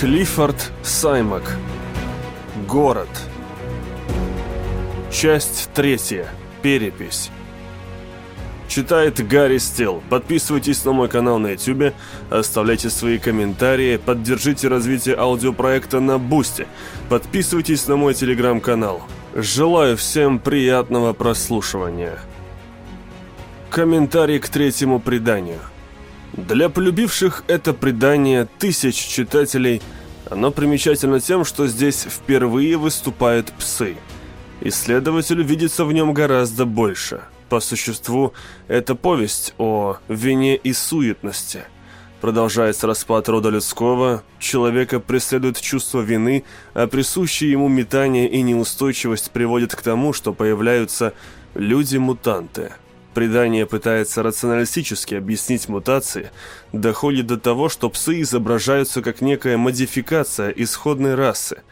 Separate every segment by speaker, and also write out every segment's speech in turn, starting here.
Speaker 1: Клиффорд Саймак. Город. Часть третья. Перепись. Читает Гарри Стил. Подписывайтесь на мой канал на YouTube, оставляйте свои комментарии, поддержите развитие аудиопроекта на Бусте, подписывайтесь на мой телеграм-канал. Желаю всем приятного прослушивания. Комментарий к третьему преданию. Для полюбивших это предание тысяч читателей оно примечательно тем, что здесь впервые выступают псы. Исследователю видится в нем гораздо больше. По существу, это повесть о вине и суетности. Продолжается распад рода людского, человека преследует чувство вины, а присущие ему метание и неустойчивость приводят к тому, что появляются люди-мутанты – Предание пытается рационалистически объяснить мутации, доходит до того, что псы изображаются как некая модификация исходной расы.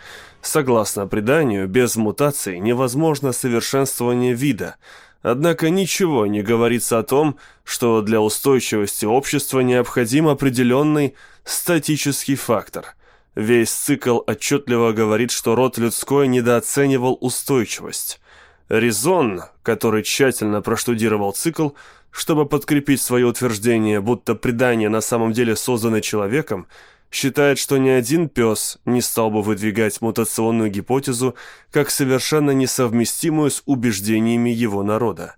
Speaker 1: Согласно преданию, без мутаций невозможно совершенствование вида, однако ничего не говорится о том, что для устойчивости общества необходим определенный статический фактор. Весь цикл отчетливо говорит, что род людской недооценивал устойчивость. Резон, который тщательно проштудировал цикл, чтобы подкрепить свое утверждение, будто предание на самом деле создано человеком, считает, что ни один пес не стал бы выдвигать мутационную гипотезу как совершенно несовместимую с убеждениями его народа.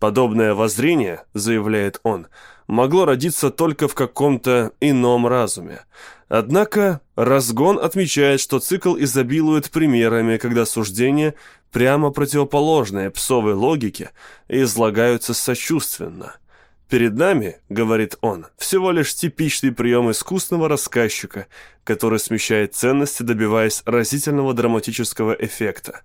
Speaker 1: Подобное воззрение, заявляет он, могло родиться только в каком-то ином разуме. Однако Разгон отмечает, что цикл изобилует примерами, когда суждения прямо противоположные псовой логике излагаются сочувственно. «Перед нами, — говорит он, — всего лишь типичный прием искусного рассказчика, который смещает ценности, добиваясь разительного драматического эффекта.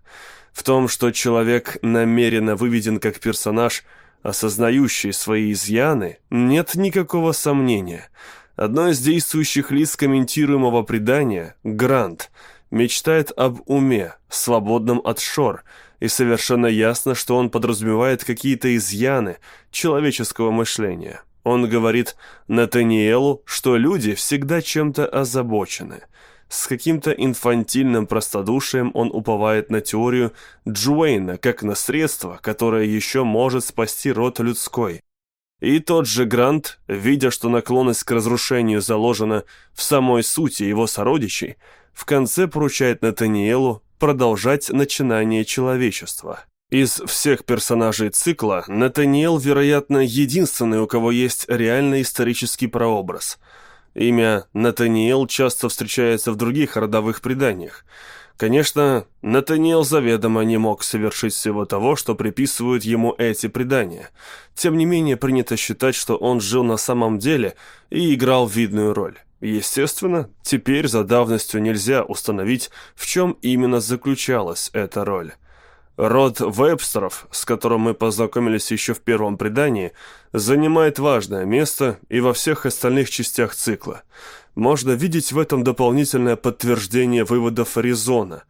Speaker 1: В том, что человек намеренно выведен как персонаж, осознающий свои изъяны, нет никакого сомнения. Одно из действующих лиц комментируемого предания, Грант — мечтает об уме, свободном от шор, и совершенно ясно, что он подразумевает какие-то изъяны человеческого мышления. Он говорит Натаниэлу, что люди всегда чем-то озабочены. С каким-то инфантильным простодушием он уповает на теорию Джуэйна как на средство, которое еще может спасти род людской. И тот же Грант, видя, что наклонность к разрушению заложена в самой сути его сородичей, в конце поручает Натаниэлу продолжать начинание человечества. Из всех персонажей цикла Натаниэл, вероятно, единственный, у кого есть реальный исторический прообраз. Имя Натаниэл часто встречается в других родовых преданиях. Конечно, Натаниэл заведомо не мог совершить всего того, что приписывают ему эти предания. Тем не менее, принято считать, что он жил на самом деле и играл видную роль. Естественно, теперь за давностью нельзя установить, в чем именно заключалась эта роль. Род Вебстеров, с которым мы познакомились еще в первом предании, занимает важное место и во всех остальных частях цикла. Можно видеть в этом дополнительное подтверждение выводов Аризона.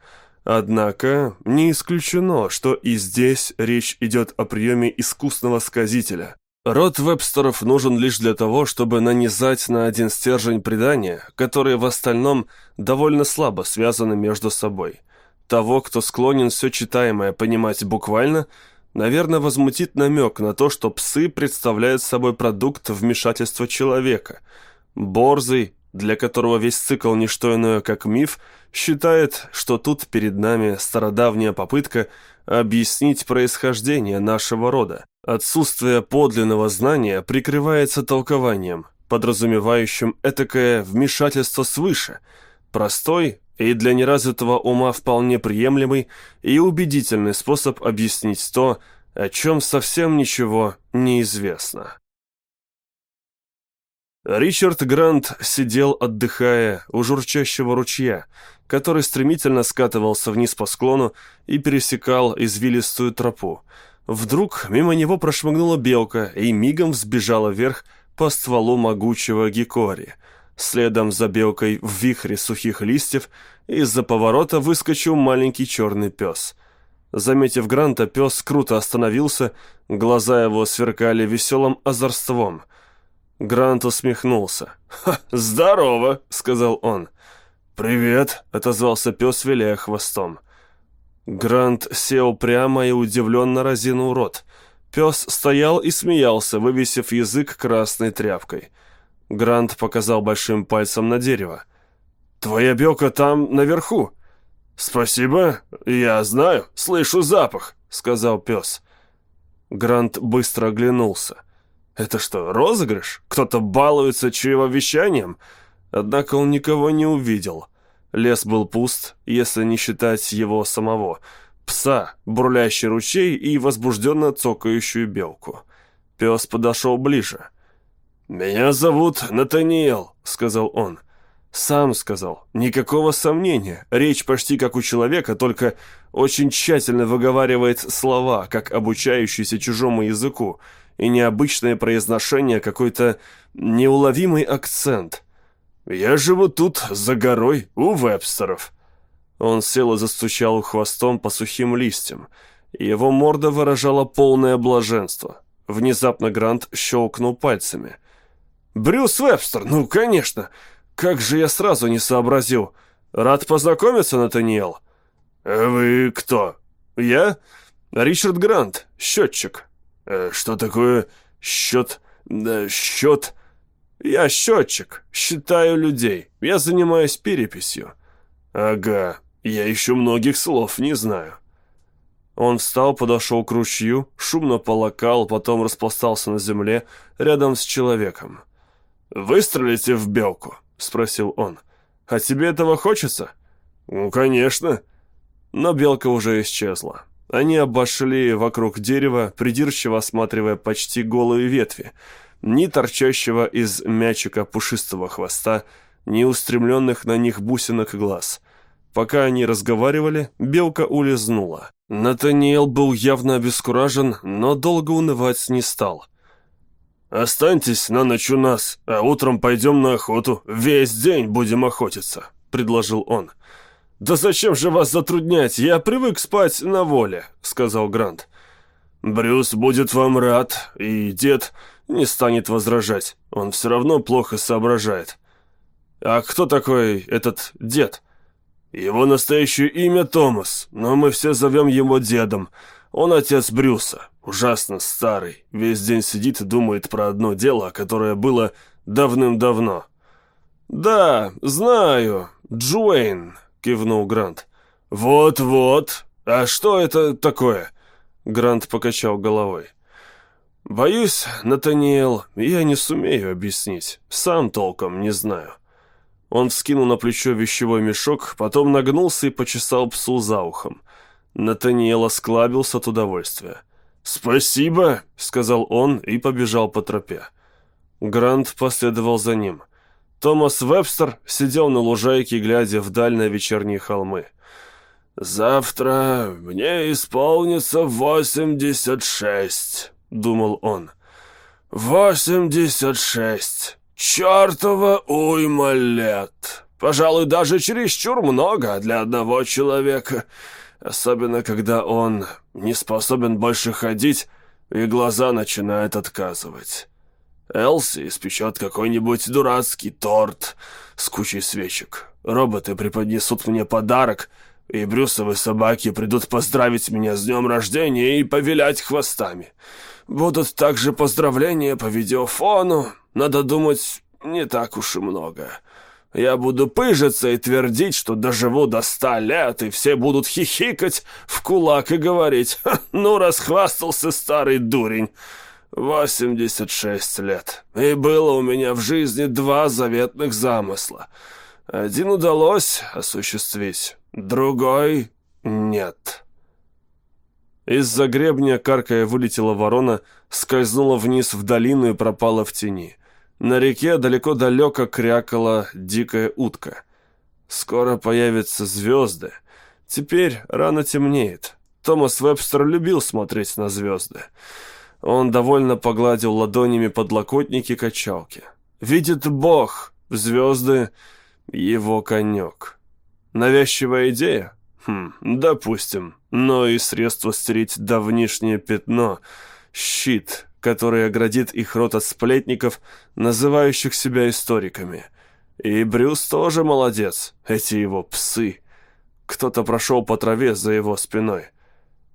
Speaker 1: Однако не исключено, что и здесь речь идет о приеме искусного сказителя. Род Вебстеров нужен лишь для того, чтобы нанизать на один стержень предания, которые в остальном довольно слабо связаны между собой. Того, кто склонен все читаемое понимать буквально, наверное, возмутит намек на то, что псы представляют собой продукт вмешательства человека. Борзый, для которого весь цикл не что иное, как миф, считает, что тут перед нами стародавняя попытка объяснить происхождение нашего рода. Отсутствие подлинного знания прикрывается толкованием, подразумевающим этакое вмешательство свыше, простой и для неразвитого ума вполне приемлемый и убедительный способ объяснить то, о чем совсем ничего не известно. Ричард Грант сидел, отдыхая у журчащего ручья, который стремительно скатывался вниз по склону и пересекал извилистую тропу, Вдруг мимо него прошмыгнула белка и мигом взбежала вверх по стволу могучего гикори. Следом за белкой в вихре сухих листьев из-за поворота выскочил маленький черный пес. Заметив Гранта, пес круто остановился, глаза его сверкали веселым озорством. Грант усмехнулся. «Ха, здорово!» — сказал он. «Привет», — отозвался пес, виляя хвостом. Грант сел прямо и удивленно разинул рот. Пес стоял и смеялся, вывесив язык красной тряпкой. Грант показал большим пальцем на дерево. «Твоя белка там, наверху». «Спасибо, я знаю, слышу запах», — сказал пес. Грант быстро оглянулся. «Это что, розыгрыш? Кто-то балуется чревовещанием?» Однако он никого не увидел. Лес был пуст, если не считать его самого. Пса, бурлящий ручей и возбужденно цокающую белку. Пес подошел ближе. «Меня зовут Натаниэл», — сказал он. Сам сказал. Никакого сомнения. Речь почти как у человека, только очень тщательно выговаривает слова, как обучающийся чужому языку, и необычное произношение, какой-то неуловимый акцент. «Я живу тут, за горой, у Вебстеров». Он сел и застучал хвостом по сухим листьям. Его морда выражала полное блаженство. Внезапно Грант щелкнул пальцами. «Брюс Вебстер, ну, конечно! Как же я сразу не сообразил! Рад познакомиться, Натаниэл!» «А «Вы кто?» «Я? Ричард Грант, счетчик». «Э, «Что такое счет? Да, счет?» «Я счетчик, считаю людей. Я занимаюсь переписью». «Ага, я еще многих слов не знаю». Он встал, подошел к ручью, шумно полокал, потом распластался на земле рядом с человеком. «Выстрелите в белку?» — спросил он. «А тебе этого хочется?» «Ну, конечно». Но белка уже исчезла. Они обошли вокруг дерева, придирчиво осматривая почти голые ветви, ни торчащего из мячика пушистого хвоста, ни устремленных на них бусинок глаз. Пока они разговаривали, белка улизнула. Натаниэл был явно обескуражен, но долго унывать не стал. «Останьтесь на ночь у нас, а утром пойдем на охоту. Весь день будем охотиться», — предложил он. «Да зачем же вас затруднять? Я привык спать на воле», — сказал Грант. «Брюс будет вам рад, и дед не станет возражать. Он все равно плохо соображает». «А кто такой этот дед?» «Его настоящее имя Томас, но мы все зовем его дедом. Он отец Брюса, ужасно старый, весь день сидит и думает про одно дело, которое было давным-давно». «Да, знаю, Джуэйн», кивнул Грант. «Вот-вот. А что это такое?» Грант покачал головой. «Боюсь, Натаниэл, я не сумею объяснить. Сам толком не знаю». Он вскинул на плечо вещевой мешок, потом нагнулся и почесал псу за ухом. Натаниэл осклабился от удовольствия. «Спасибо», — сказал он и побежал по тропе. Грант последовал за ним. Томас Вебстер сидел на лужайке, глядя вдаль на вечерние холмы. «Завтра мне исполнится восемьдесят шесть», — думал он. «Восемьдесят шесть! Чертова уйма лет! Пожалуй, даже чересчур много для одного человека, особенно когда он не способен больше ходить и глаза начинают отказывать». Элси испечет какой-нибудь дурацкий торт с кучей свечек. Роботы преподнесут мне подарок, и брюсовые собаки придут поздравить меня с днем рождения и повилять хвостами. Будут также поздравления по видеофону. Надо думать, не так уж и много. Я буду пыжиться и твердить, что доживу до ста лет, и все будут хихикать в кулак и говорить «Ну, расхвастался старый дурень». Восемьдесят шесть лет. И было у меня в жизни два заветных замысла. Один удалось осуществить, другой нет. Из-за гребня, каркая, вылетела ворона, скользнула вниз в долину и пропала в тени. На реке далеко-далеко крякала дикая утка. Скоро появятся звезды. Теперь рано темнеет. Томас Вебстер любил смотреть на звезды. Он довольно погладил ладонями подлокотники качалки. «Видит Бог! Звезды — его конек. Навязчивая идея? Хм, допустим. Но и средство стереть давнишнее пятно — щит, который оградит их рот от сплетников, называющих себя историками. И Брюс тоже молодец, эти его псы. Кто-то прошел по траве за его спиной.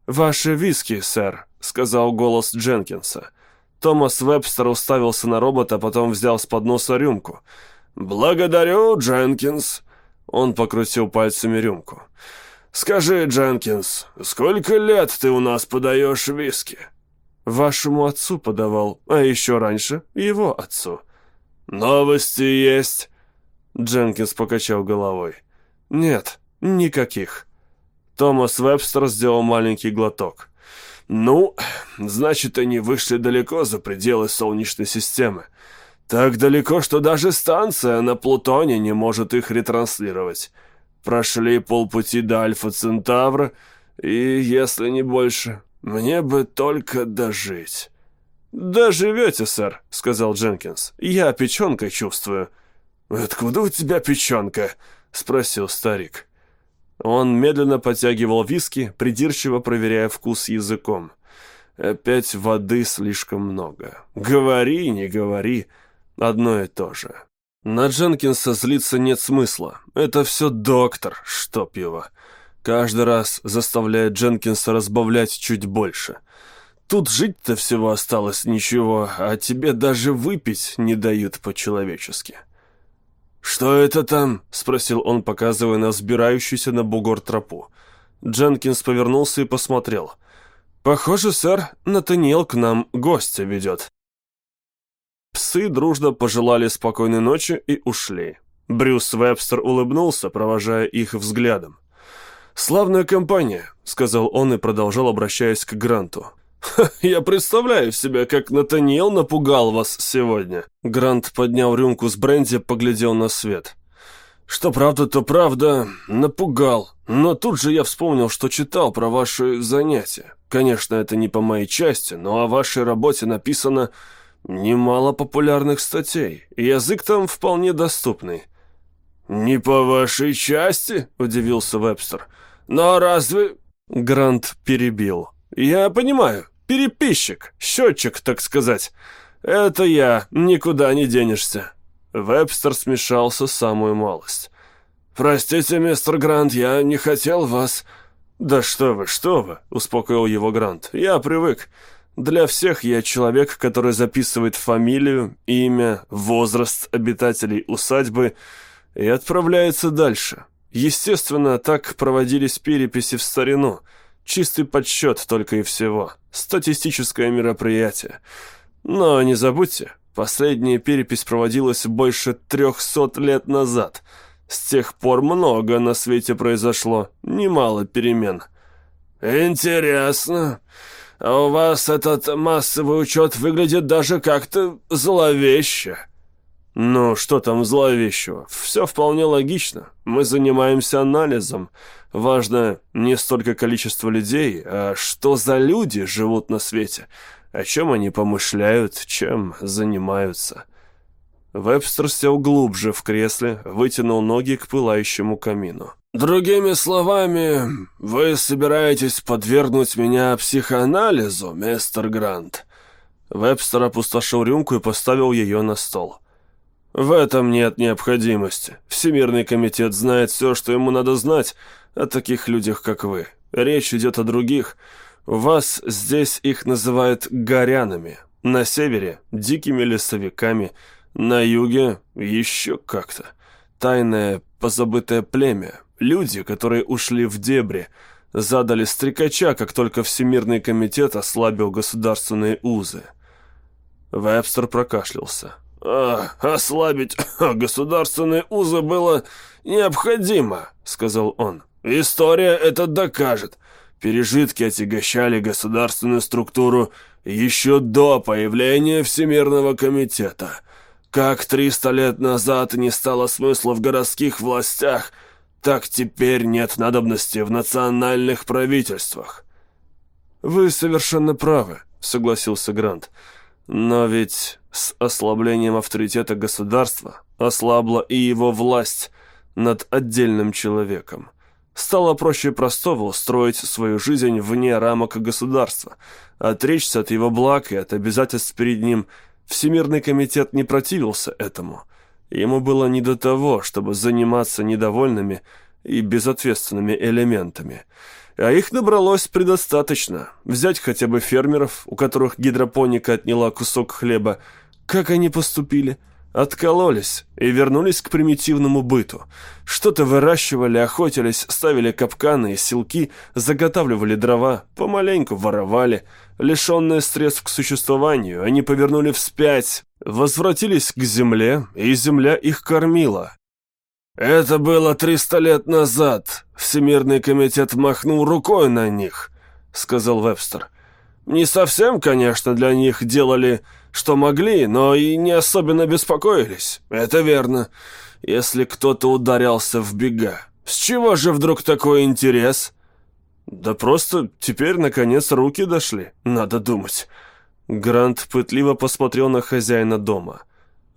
Speaker 1: «Ваши виски, сэр», — сказал голос Дженкинса. Томас Вебстер уставился на робота, потом взял с подноса рюмку. «Благодарю, Дженкинс». Он покрутил пальцами рюмку. «Скажи, Дженкинс, сколько лет ты у нас подаешь виски?» «Вашему отцу подавал, а еще раньше его отцу». «Новости есть?» Дженкинс покачал головой. «Нет, никаких». Томас Вебстер сделал маленький глоток. «Ну, значит, они вышли далеко за пределы Солнечной системы. Так далеко, что даже станция на Плутоне не может их ретранслировать. Прошли полпути до Альфа Центавра, и, если не больше, мне бы только дожить». «Доживете, сэр», — сказал Дженкинс. «Я печенкой чувствую». «Откуда у тебя печенка?» — спросил старик. Он медленно подтягивал виски, придирчиво проверяя вкус языком. Опять воды слишком много. Говори, не говори, одно и то же. На Дженкинса злиться нет смысла. Это все доктор, чтоб его. Каждый раз заставляет Дженкинса разбавлять чуть больше. Тут жить-то всего осталось ничего, а тебе даже выпить не дают по-человечески. «Что это там?» — спросил он, показывая на сбирающуюся на бугор тропу. Дженкинс повернулся и посмотрел. «Похоже, сэр, Натаниэл к нам гостя ведет». Псы дружно пожелали спокойной ночи и ушли. Брюс Вебстер улыбнулся, провожая их взглядом. «Славная компания», — сказал он и продолжал, обращаясь к Гранту. «Я представляю себе, как Натаниэл напугал вас сегодня». Грант поднял рюмку с бренди, поглядел на свет. «Что правда, то правда. Напугал. Но тут же я вспомнил, что читал про ваши занятия. Конечно, это не по моей части, но о вашей работе написано немало популярных статей. Язык там вполне доступный». «Не по вашей части?» – удивился Вебстер. «Но разве...» Грант перебил. «Я понимаю переписчик, счетчик, так сказать. Это я, никуда не денешься». Вебстер смешался самую малость. «Простите, мистер Грант, я не хотел вас...» «Да что вы, что вы!» — успокоил его Грант. «Я привык. Для всех я человек, который записывает фамилию, имя, возраст обитателей усадьбы и отправляется дальше. Естественно, так проводились переписи в старину — Чистый подсчет только и всего. Статистическое мероприятие. Но не забудьте, последняя перепись проводилась больше трехсот лет назад. С тех пор много на свете произошло, немало перемен. «Интересно. А у вас этот массовый учет выглядит даже как-то зловеще». «Ну, что там зловещего? Все вполне логично. Мы занимаемся анализом. Важно не столько количество людей, а что за люди живут на свете, о чем они помышляют, чем занимаются. Вебстер сел глубже в кресле, вытянул ноги к пылающему камину. «Другими словами, вы собираетесь подвергнуть меня психоанализу, мистер Грант?» Вебстер опустошил рюмку и поставил ее на стол. «В этом нет необходимости. Всемирный комитет знает все, что ему надо знать, о таких людях, как вы. Речь идет о других. Вас здесь их называют горянами. На севере – дикими лесовиками. На юге – еще как-то. Тайное, позабытое племя. Люди, которые ушли в дебри. Задали стрекача, как только Всемирный комитет ослабил государственные узы. Вебстер прокашлялся. «А, «Ослабить государственные узы было необходимо», — сказал он. История это докажет. Пережитки отягощали государственную структуру еще до появления Всемирного комитета. Как 300 лет назад не стало смысла в городских властях, так теперь нет надобности в национальных правительствах. «Вы совершенно правы», — согласился Грант. «Но ведь с ослаблением авторитета государства ослабла и его власть над отдельным человеком. Стало проще простого устроить свою жизнь вне рамок государства, отречься от его благ и от обязательств перед ним. Всемирный комитет не противился этому. Ему было не до того, чтобы заниматься недовольными и безответственными элементами. А их набралось предостаточно. Взять хотя бы фермеров, у которых гидропоника отняла кусок хлеба. Как они поступили? Откололись и вернулись к примитивному быту. Что-то выращивали, охотились, ставили капканы и селки, заготавливали дрова, помаленьку воровали. Лишенные средств к существованию, они повернули вспять, возвратились к земле, и земля их кормила. «Это было триста лет назад. Всемирный комитет махнул рукой на них», — сказал Вебстер. «Не совсем, конечно, для них делали, что могли, но и не особенно беспокоились. Это верно. Если кто-то ударялся в бега. С чего же вдруг такой интерес?» «Да просто теперь, наконец, руки дошли, надо думать». Грант пытливо посмотрел на хозяина дома.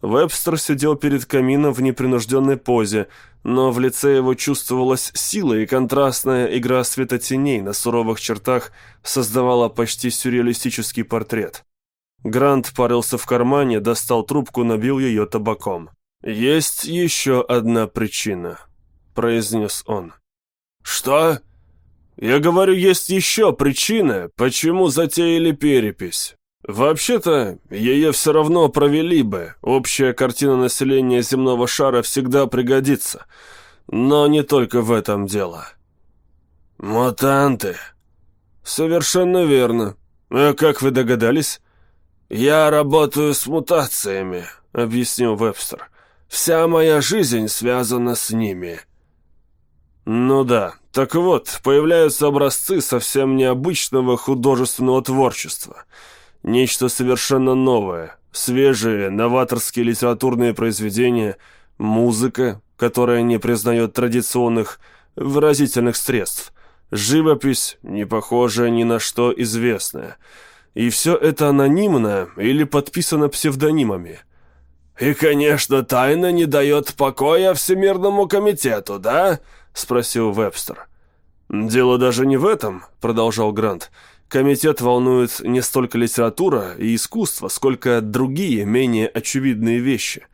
Speaker 1: Вебстер сидел перед камином в непринужденной позе, но в лице его чувствовалась сила, и контрастная игра светотеней на суровых чертах создавала почти сюрреалистический портрет. Грант парился в кармане, достал трубку, набил ее табаком. «Есть еще одна причина», — произнес он. «Что?» «Я говорю, есть еще причина, почему затеяли перепись. Вообще-то, ее все равно провели бы. Общая картина населения земного шара всегда пригодится. Но не только в этом дело. Мутанты. Совершенно верно. А как вы догадались? Я работаю с мутациями, объяснил Вебстер. Вся моя жизнь связана с ними. Ну да. Так вот, появляются образцы совсем необычного художественного творчества – Нечто совершенно новое, свежие, новаторские литературные произведения, музыка, которая не признает традиционных выразительных средств, живопись, не похожая ни на что известная. И все это анонимно или подписано псевдонимами. «И, конечно, тайна не дает покоя Всемирному комитету, да?» — спросил Вебстер. «Дело даже не в этом», — продолжал Грант. Комитет волнует не столько литература и искусство, сколько другие, менее очевидные вещи.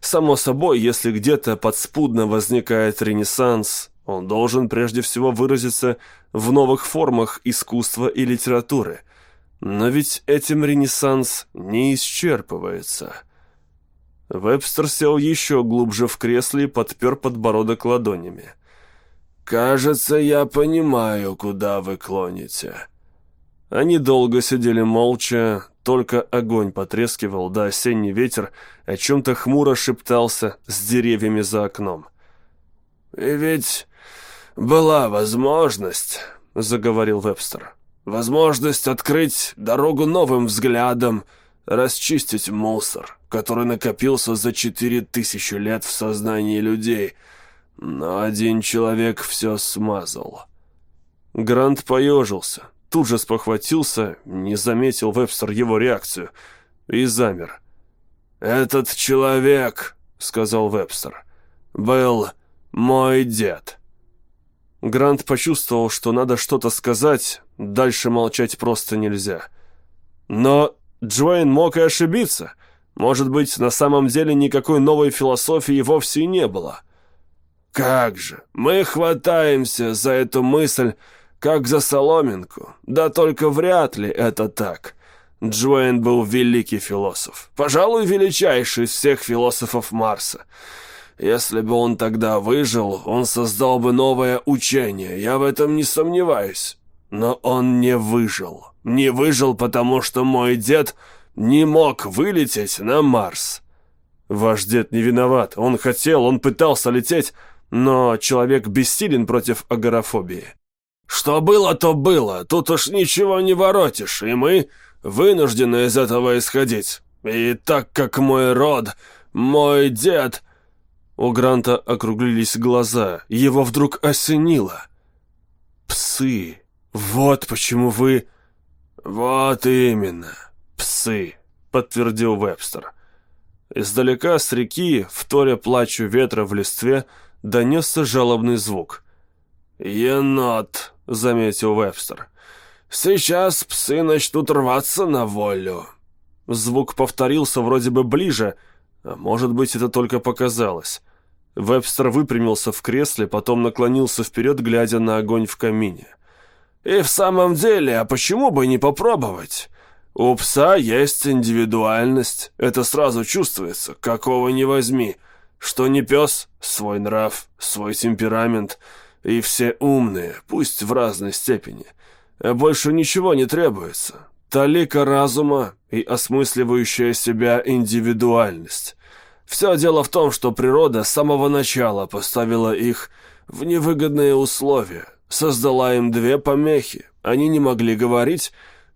Speaker 1: Само собой, если где-то подспудно возникает ренессанс, он должен прежде всего выразиться в новых формах искусства и литературы. Но ведь этим ренессанс не исчерпывается. Вебстер сел еще глубже в кресле и подпер подбородок ладонями. «Кажется, я понимаю, куда вы клоните». Они долго сидели молча, только огонь потрескивал, да осенний ветер о чем-то хмуро шептался с деревьями за окном. «И ведь была возможность», — заговорил Вебстер, «возможность открыть дорогу новым взглядом, расчистить мусор, который накопился за четыре тысячи лет в сознании людей, но один человек все смазал». Грант поежился, тут же спохватился, не заметил Вебстер его реакцию и замер. «Этот человек», — сказал Вебстер, — «был мой дед». Грант почувствовал, что надо что-то сказать, дальше молчать просто нельзя. Но Джоэн мог и ошибиться. Может быть, на самом деле никакой новой философии вовсе и не было. «Как же, мы хватаемся за эту мысль, как за соломинку. Да только вряд ли это так. Джоэн был великий философ. Пожалуй, величайший из всех философов Марса. Если бы он тогда выжил, он создал бы новое учение, я в этом не сомневаюсь. Но он не выжил. Не выжил, потому что мой дед не мог вылететь на Марс. Ваш дед не виноват. Он хотел, он пытался лететь, но человек бессилен против агорафобии. Что было, то было, тут уж ничего не воротишь, и мы вынуждены из этого исходить. И так как мой род, мой дед...» У Гранта округлились глаза, его вдруг осенило. «Псы! Вот почему вы...» «Вот именно, псы!» — подтвердил Вебстер. Издалека с реки, вторя плачу ветра в листве, донесся жалобный звук. «Енот!» — заметил Вебстер. «Сейчас псы начнут рваться на волю». Звук повторился вроде бы ближе, А может быть, это только показалось. Вебстер выпрямился в кресле, потом наклонился вперед, глядя на огонь в камине. «И в самом деле, а почему бы не попробовать? У пса есть индивидуальность, это сразу чувствуется, какого ни возьми. Что не пес, свой нрав, свой темперамент, и все умные, пусть в разной степени. Больше ничего не требуется. Талика разума и осмысливающая себя индивидуальность. Все дело в том, что природа с самого начала поставила их в невыгодные условия, создала им две помехи. Они не могли говорить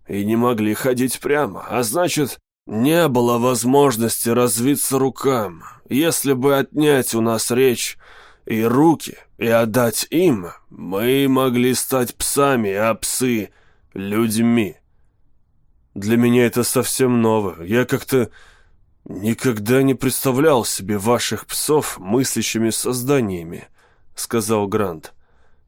Speaker 1: и не могли ходить прямо, а значит, не было возможности развиться рукам. Если бы отнять у нас речь и руки и отдать им, мы могли стать псами, а псы — людьми. Для меня это совсем ново. Я как-то никогда не представлял себе ваших псов мыслящими созданиями, сказал Грант.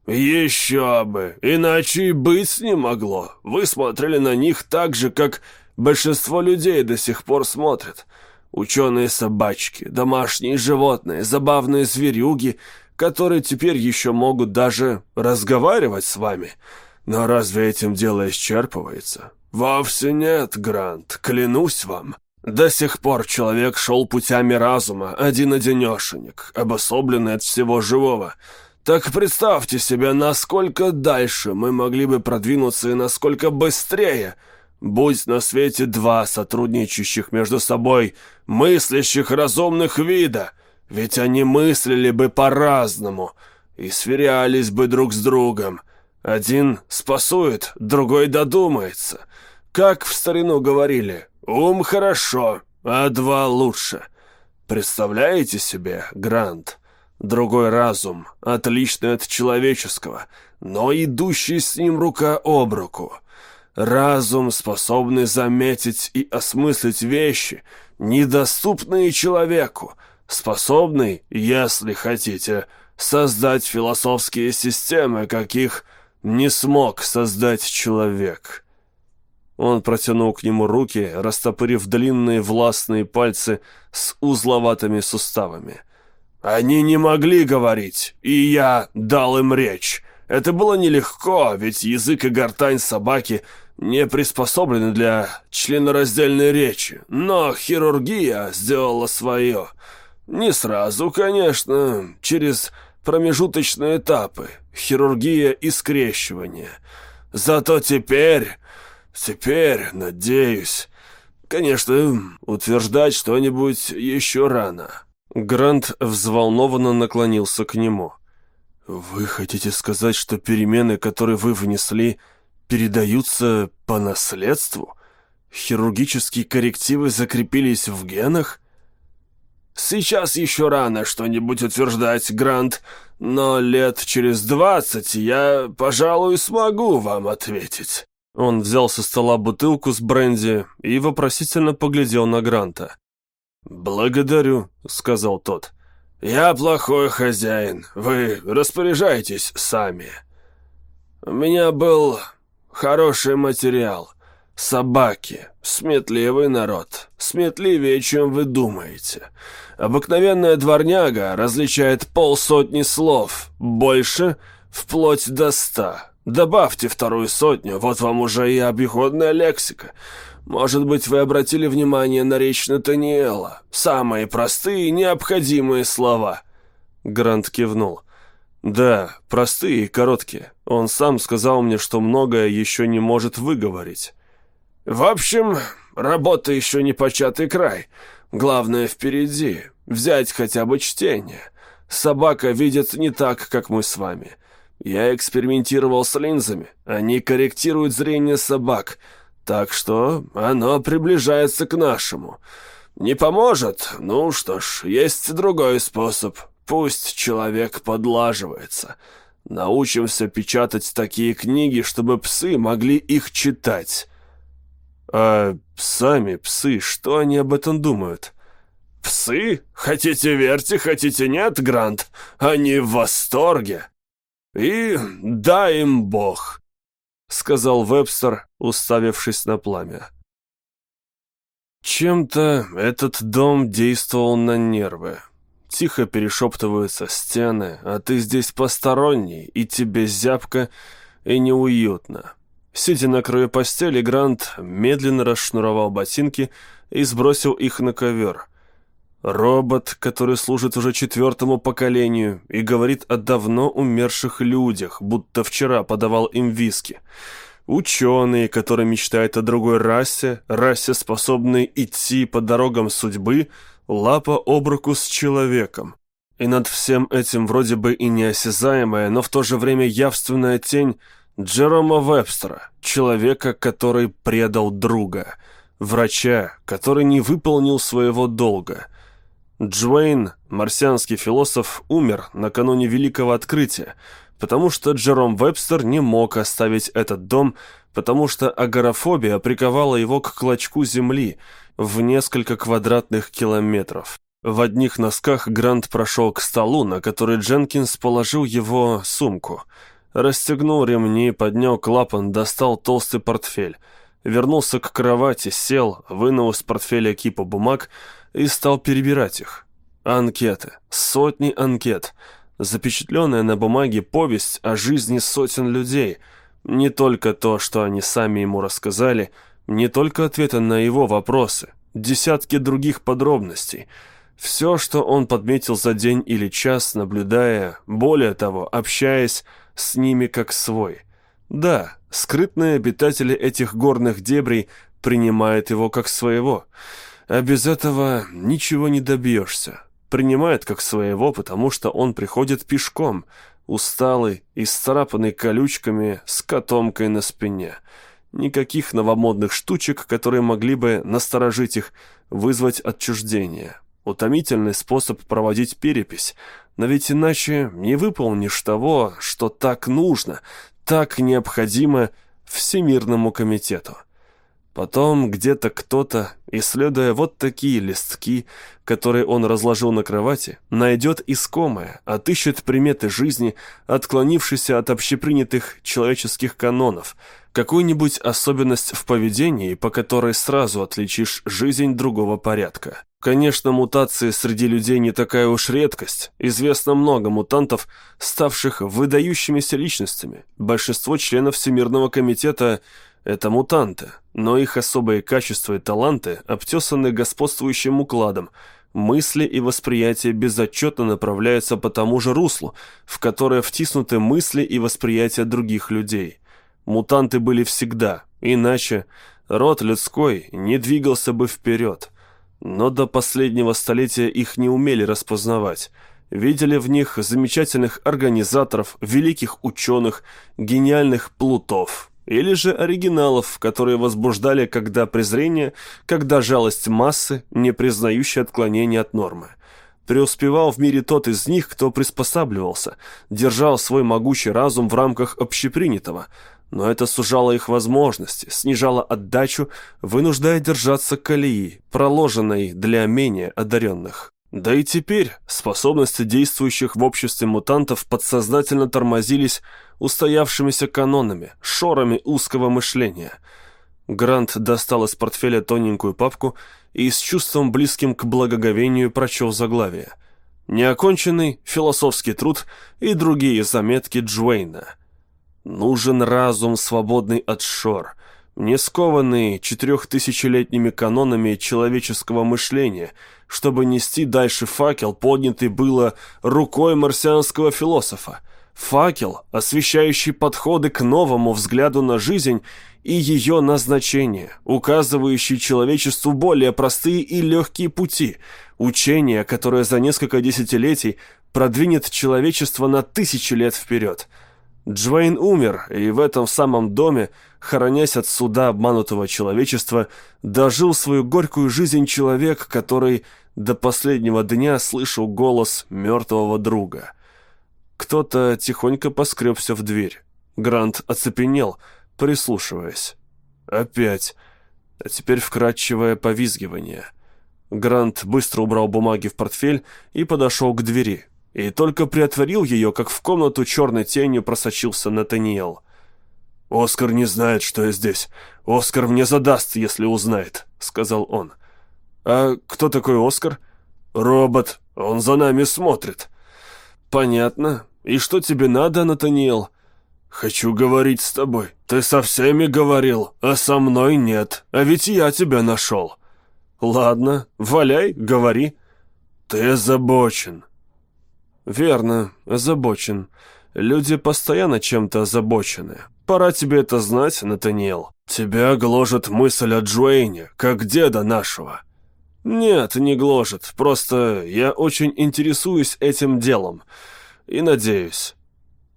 Speaker 1: «Еще бы! Иначе и быть не могло. Вы смотрели на них так же, как большинство людей до сих пор смотрят. Ученые собачки, домашние животные, забавные зверюги, которые теперь еще могут даже разговаривать с вами. Но разве этим дело исчерпывается? Вовсе нет, Грант, клянусь вам. До сих пор человек шел путями разума, один-одинешенек, обособленный от всего живого — так представьте себе, насколько дальше мы могли бы продвинуться и насколько быстрее, будь на свете два сотрудничающих между собой мыслящих разумных вида, ведь они мыслили бы по-разному и сверялись бы друг с другом. Один спасует, другой додумается. Как в старину говорили, ум хорошо, а два лучше. Представляете себе, Грант? Другой разум, отличный от человеческого, но идущий с ним рука об руку. Разум, способный заметить и осмыслить вещи, недоступные человеку, способный, если хотите, создать философские системы, каких не смог создать человек. Он протянул к нему руки, растопырив длинные властные пальцы с узловатыми суставами. Они не могли говорить, и я дал им речь. Это было нелегко, ведь язык и гортань собаки не приспособлены для членораздельной речи. Но хирургия сделала свое. Не сразу, конечно, через промежуточные этапы. Хирургия и скрещивание. Зато теперь... Теперь, надеюсь... Конечно, утверждать что-нибудь еще рано. Грант взволнованно наклонился к нему. «Вы хотите сказать, что перемены, которые вы внесли, передаются по наследству? Хирургические коррективы закрепились в генах?» «Сейчас еще рано что-нибудь утверждать, Грант, но лет через двадцать я, пожалуй, смогу вам ответить». Он взял со стола бутылку с бренди и вопросительно поглядел на Гранта. «Благодарю», — сказал тот. «Я плохой хозяин. Вы распоряжайтесь сами. У меня был хороший материал. Собаки. Сметливый народ. Сметливее, чем вы думаете. Обыкновенная дворняга различает полсотни слов. Больше — вплоть до ста. Добавьте вторую сотню, вот вам уже и обиходная лексика. Может быть, вы обратили внимание на речь Натаниэла? Самые простые необходимые слова». Грант кивнул. «Да, простые и короткие. Он сам сказал мне, что многое еще не может выговорить». «В общем, работа еще не початый край. Главное впереди. Взять хотя бы чтение. Собака видит не так, как мы с вами. Я экспериментировал с линзами. Они корректируют зрение собак». Так что оно приближается к нашему. Не поможет? Ну что ж, есть другой способ. Пусть человек подлаживается. Научимся печатать такие книги, чтобы псы могли их читать. А сами псы, что они об этом думают? Псы? Хотите верьте, хотите нет, Грант? Они в восторге. И дай им бог сказал Вебстер, уставившись на пламя. Чем-то этот дом действовал на нервы. Тихо перешептываются стены, а ты здесь посторонний, и тебе зябко и неуютно. Сидя на краю постели, Грант медленно расшнуровал ботинки и сбросил их на ковер. Робот, который служит уже четвертому поколению и говорит о давно умерших людях, будто вчера подавал им виски. Ученый, который мечтает о другой расе, расе, способной идти по дорогам судьбы, лапа об руку с человеком. И над всем этим вроде бы и неосязаемая, но в то же время явственная тень Джерома Вебстера, человека, который предал друга, врача, который не выполнил своего долга – Джуэйн, марсианский философ, умер накануне Великого Открытия, потому что Джером Вебстер не мог оставить этот дом, потому что агорафобия приковала его к клочку земли в несколько квадратных километров. В одних носках Грант прошел к столу, на который Дженкинс положил его сумку. Расстегнул ремни, поднял клапан, достал толстый портфель. Вернулся к кровати, сел, вынул из портфеля кипу бумаг, и стал перебирать их. Анкеты. Сотни анкет. Запечатленная на бумаге повесть о жизни сотен людей. Не только то, что они сами ему рассказали, не только ответы на его вопросы, десятки других подробностей. Все, что он подметил за день или час, наблюдая, более того, общаясь с ними как свой. Да, скрытные обитатели этих горных дебрей принимают его как своего – а без этого ничего не добьешься. Принимает как своего, потому что он приходит пешком, усталый, исцарапанный колючками, с котомкой на спине. Никаких новомодных штучек, которые могли бы насторожить их, вызвать отчуждение. Утомительный способ проводить перепись, но ведь иначе не выполнишь того, что так нужно, так необходимо Всемирному комитету. Потом где-то кто-то, исследуя вот такие листки, которые он разложил на кровати, найдет искомое, отыщет приметы жизни, отклонившиеся от общепринятых человеческих канонов, какую-нибудь особенность в поведении, по которой сразу отличишь жизнь другого порядка. Конечно, мутации среди людей не такая уж редкость. Известно много мутантов, ставших выдающимися личностями. Большинство членов Всемирного комитета – это мутанты, но их особые качества и таланты обтесаны господствующим укладом. Мысли и восприятие безотчетно направляются по тому же руслу, в которое втиснуты мысли и восприятия других людей. Мутанты были всегда, иначе род людской не двигался бы вперед. Но до последнего столетия их не умели распознавать. Видели в них замечательных организаторов, великих ученых, гениальных плутов, или же оригиналов, которые возбуждали когда презрение, когда жалость массы, не признающая отклонения от нормы. Преуспевал в мире тот из них, кто приспосабливался, держал свой могучий разум в рамках общепринятого, но это сужало их возможности, снижало отдачу, вынуждая держаться колеи, проложенной для менее одаренных. Да и теперь способности действующих в обществе мутантов подсознательно тормозились устоявшимися канонами, шорами узкого мышления. Грант достал из портфеля тоненькую папку и с чувством близким к благоговению прочел заглавие. Неоконченный философский труд и другие заметки Джуэйна. Нужен разум, свободный от шор, не скованный четырехтысячелетними канонами человеческого мышления, чтобы нести дальше факел, поднятый было рукой марсианского философа. Факел, освещающий подходы к новому взгляду на жизнь и ее назначение, указывающий человечеству более простые и легкие пути, учение, которое за несколько десятилетий продвинет человечество на тысячи лет вперед. Джвейн умер, и в этом самом доме, хоронясь от суда обманутого человечества, дожил свою горькую жизнь человек, который до последнего дня слышал голос мертвого друга. Кто-то тихонько поскребся в дверь. Грант оцепенел, прислушиваясь. Опять. А теперь вкрадчивое повизгивание. Грант быстро убрал бумаги в портфель и подошел к двери. И только приотворил ее, как в комнату черной тенью просочился Натаниэл. «Оскар не знает, что я здесь. Оскар мне задаст, если узнает», — сказал он. А кто такой Оскар? Робот. Он за нами смотрит. Понятно. И что тебе надо, Натаниэл? Хочу говорить с тобой. Ты со всеми говорил, а со мной нет. А ведь я тебя нашел. Ладно, валяй, говори. Ты озабочен. Верно, озабочен. Люди постоянно чем-то озабочены. Пора тебе это знать, Натаниэл. Тебя гложет мысль о Джуэйне, как деда нашего. Нет, не гложет. Просто я очень интересуюсь этим делом. И надеюсь.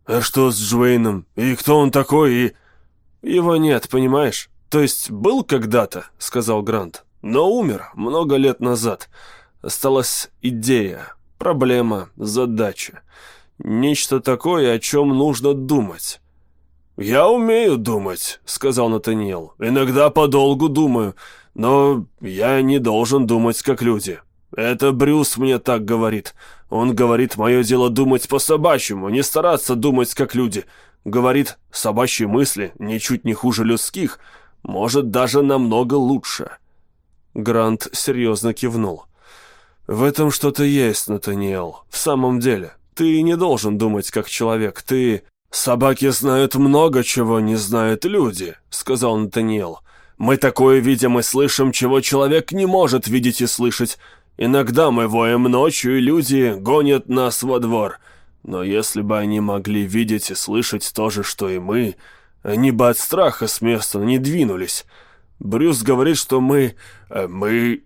Speaker 1: А что с Джуэйном? И кто он такой? И... Его нет, понимаешь? То есть был когда-то, сказал Грант, но умер много лет назад. Осталась идея, проблема, задача. Нечто такое, о чем нужно думать. «Я умею думать», — сказал Натаниэл. «Иногда подолгу думаю, но я не должен думать, как люди. Это Брюс мне так говорит. Он говорит, мое дело думать по-собачьему, не стараться думать, как люди. Говорит, собачьи мысли ничуть не хуже людских, может, даже намного лучше». Грант серьезно кивнул. «В этом что-то есть, Натаниэл. В самом деле, ты не должен думать как человек. Ты...» «Собаки знают много, чего не знают люди», — сказал Натаниэл. «Мы такое видим и слышим, чего человек не может видеть и слышать. Иногда мы воем ночью, и люди гонят нас во двор. Но если бы они могли видеть и слышать то же, что и мы, они бы от страха с места не двинулись. Брюс говорит, что мы... Э, мы...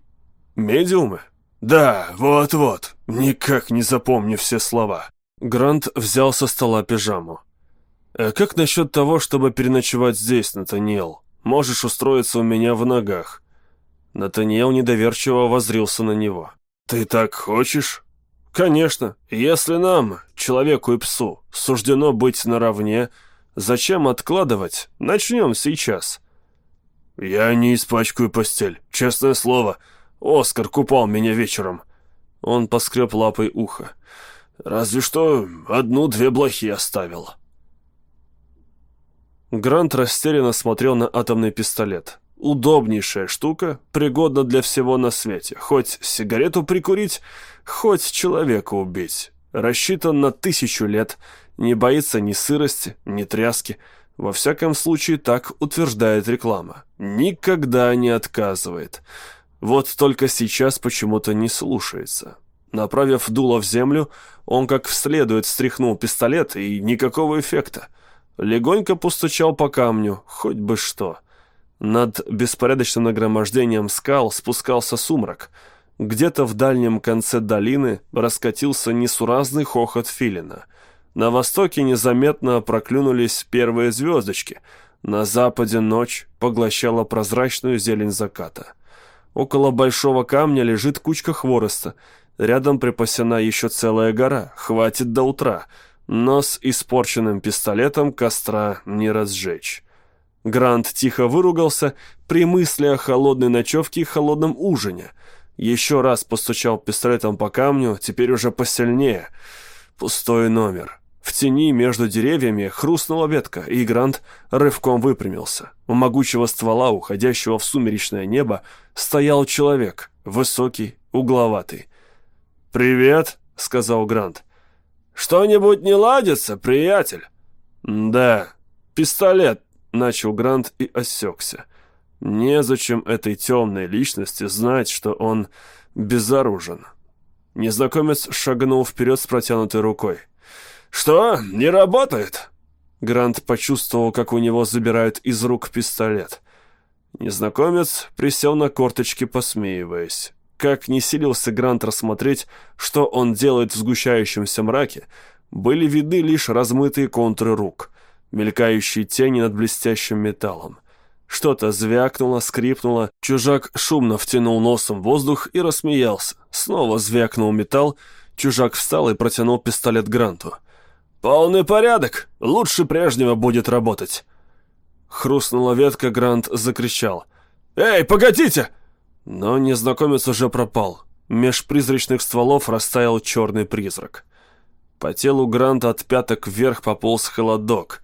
Speaker 1: медиумы?» «Да, вот-вот. Никак не запомню все слова». Грант взял со стола пижаму. «А как насчет того, чтобы переночевать здесь, Натаниэл? Можешь устроиться у меня в ногах». Натаниэл недоверчиво возрился на него. «Ты так хочешь?» «Конечно. Если нам, человеку и псу, суждено быть наравне, зачем откладывать? Начнем сейчас». «Я не испачкаю постель, честное слово. Оскар купал меня вечером». Он поскреб лапой ухо. «Разве что одну-две блохи оставил». Грант растерянно смотрел на атомный пистолет. Удобнейшая штука, пригодна для всего на свете. Хоть сигарету прикурить, хоть человека убить. Рассчитан на тысячу лет, не боится ни сырости, ни тряски. Во всяком случае, так утверждает реклама. Никогда не отказывает. Вот только сейчас почему-то не слушается. Направив дуло в землю, он как следует встряхнул пистолет, и никакого эффекта. Легонько постучал по камню, хоть бы что. Над беспорядочным нагромождением скал спускался сумрак. Где-то в дальнем конце долины раскатился несуразный хохот филина. На востоке незаметно проклюнулись первые звездочки. На западе ночь поглощала прозрачную зелень заката. Около большого камня лежит кучка хвороста. Рядом припасена еще целая гора. Хватит до утра но с испорченным пистолетом костра не разжечь. Грант тихо выругался при мысли о холодной ночевке и холодном ужине. Еще раз постучал пистолетом по камню, теперь уже посильнее. Пустой номер. В тени между деревьями хрустнула ветка, и Грант рывком выпрямился. У могучего ствола, уходящего в сумеречное небо, стоял человек, высокий, угловатый. «Привет», — сказал Грант. «Что-нибудь не ладится, приятель?» «Да, пистолет», — начал Грант и осекся. Незачем этой темной личности знать, что он безоружен. Незнакомец шагнул вперед с протянутой рукой. «Что, не работает?» Грант почувствовал, как у него забирают из рук пистолет. Незнакомец присел на корточки, посмеиваясь. Как не силился Грант рассмотреть, что он делает в сгущающемся мраке, были видны лишь размытые контуры рук, мелькающие тени над блестящим металлом. Что-то звякнуло, скрипнуло, чужак шумно втянул носом воздух и рассмеялся. Снова звякнул металл, чужак встал и протянул пистолет Гранту. «Полный порядок! Лучше прежнего будет работать!» Хрустнула ветка, Грант закричал. «Эй, погодите!» Но незнакомец уже пропал. Меж призрачных стволов растаял черный призрак. По телу Гранта от пяток вверх пополз холодок.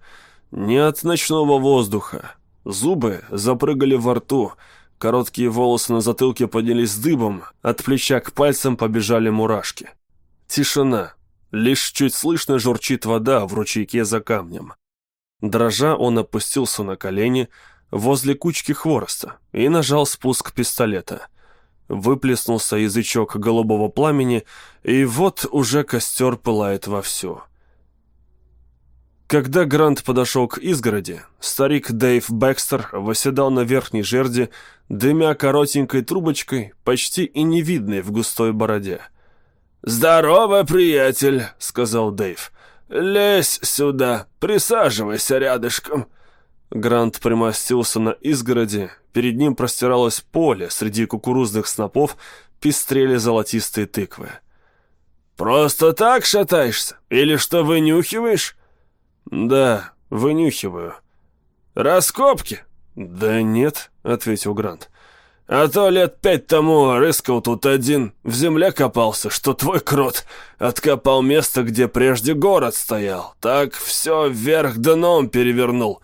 Speaker 1: Не от ночного воздуха. Зубы запрыгали во рту. Короткие волосы на затылке поднялись дыбом, от плеча к пальцам побежали мурашки. Тишина. Лишь чуть слышно журчит вода в ручейке за камнем. Дрожа, он опустился на колени возле кучки хвороста и нажал спуск пистолета. Выплеснулся язычок голубого пламени, и вот уже костер пылает вовсю. Когда Грант подошел к изгороди, старик Дэйв Бэкстер восседал на верхней жерди, дымя коротенькой трубочкой, почти и невидной в густой бороде. «Здорово, приятель», — сказал Дэйв. «Лезь сюда, присаживайся рядышком». Грант примостился на изгороди, перед ним простиралось поле, среди кукурузных снопов пестрели золотистые тыквы. «Просто так шатаешься? Или что вынюхиваешь?» «Да, вынюхиваю». «Раскопки?» «Да нет», — ответил Грант. «А то лет пять тому рыскал тут один, в земле копался, что твой крот откопал место, где прежде город стоял. Так все вверх дном перевернул.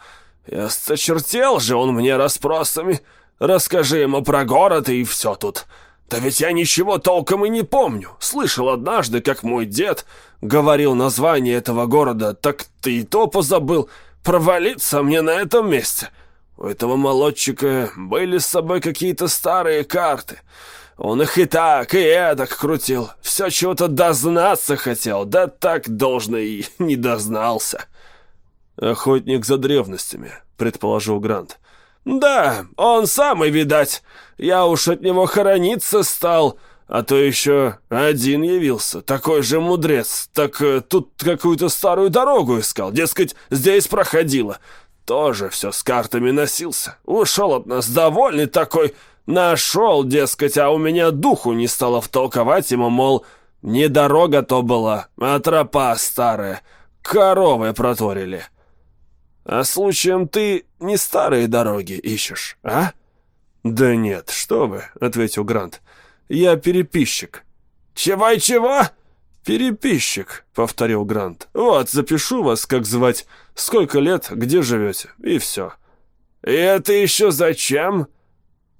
Speaker 1: И осточертел же он мне расспросами. Расскажи ему про город и все тут. Да ведь я ничего толком и не помню. Слышал однажды, как мой дед говорил название этого города, так ты и то позабыл. Провалиться мне на этом месте». У этого молодчика были с собой какие-то старые карты. Он их и так, и эдак крутил. Все чего-то дознаться хотел, да так должно и не дознался. «Охотник за древностями», — предположил Грант. «Да, он самый, видать. Я уж от него хорониться стал, а то еще один явился, такой же мудрец. Так э, тут какую-то старую дорогу искал, дескать, здесь проходила тоже все с картами носился. Ушел от нас довольный такой. Нашел, дескать, а у меня духу не стало втолковать ему, мол, не дорога то была, а тропа старая. Коровы проторили. А случаем ты не старые дороги ищешь, а? Да нет, что вы, ответил Грант. Я переписчик. Чего и чего? «Переписчик», — повторил Грант. «Вот, запишу вас, как звать, сколько лет, где живете, и все». «И это еще зачем?»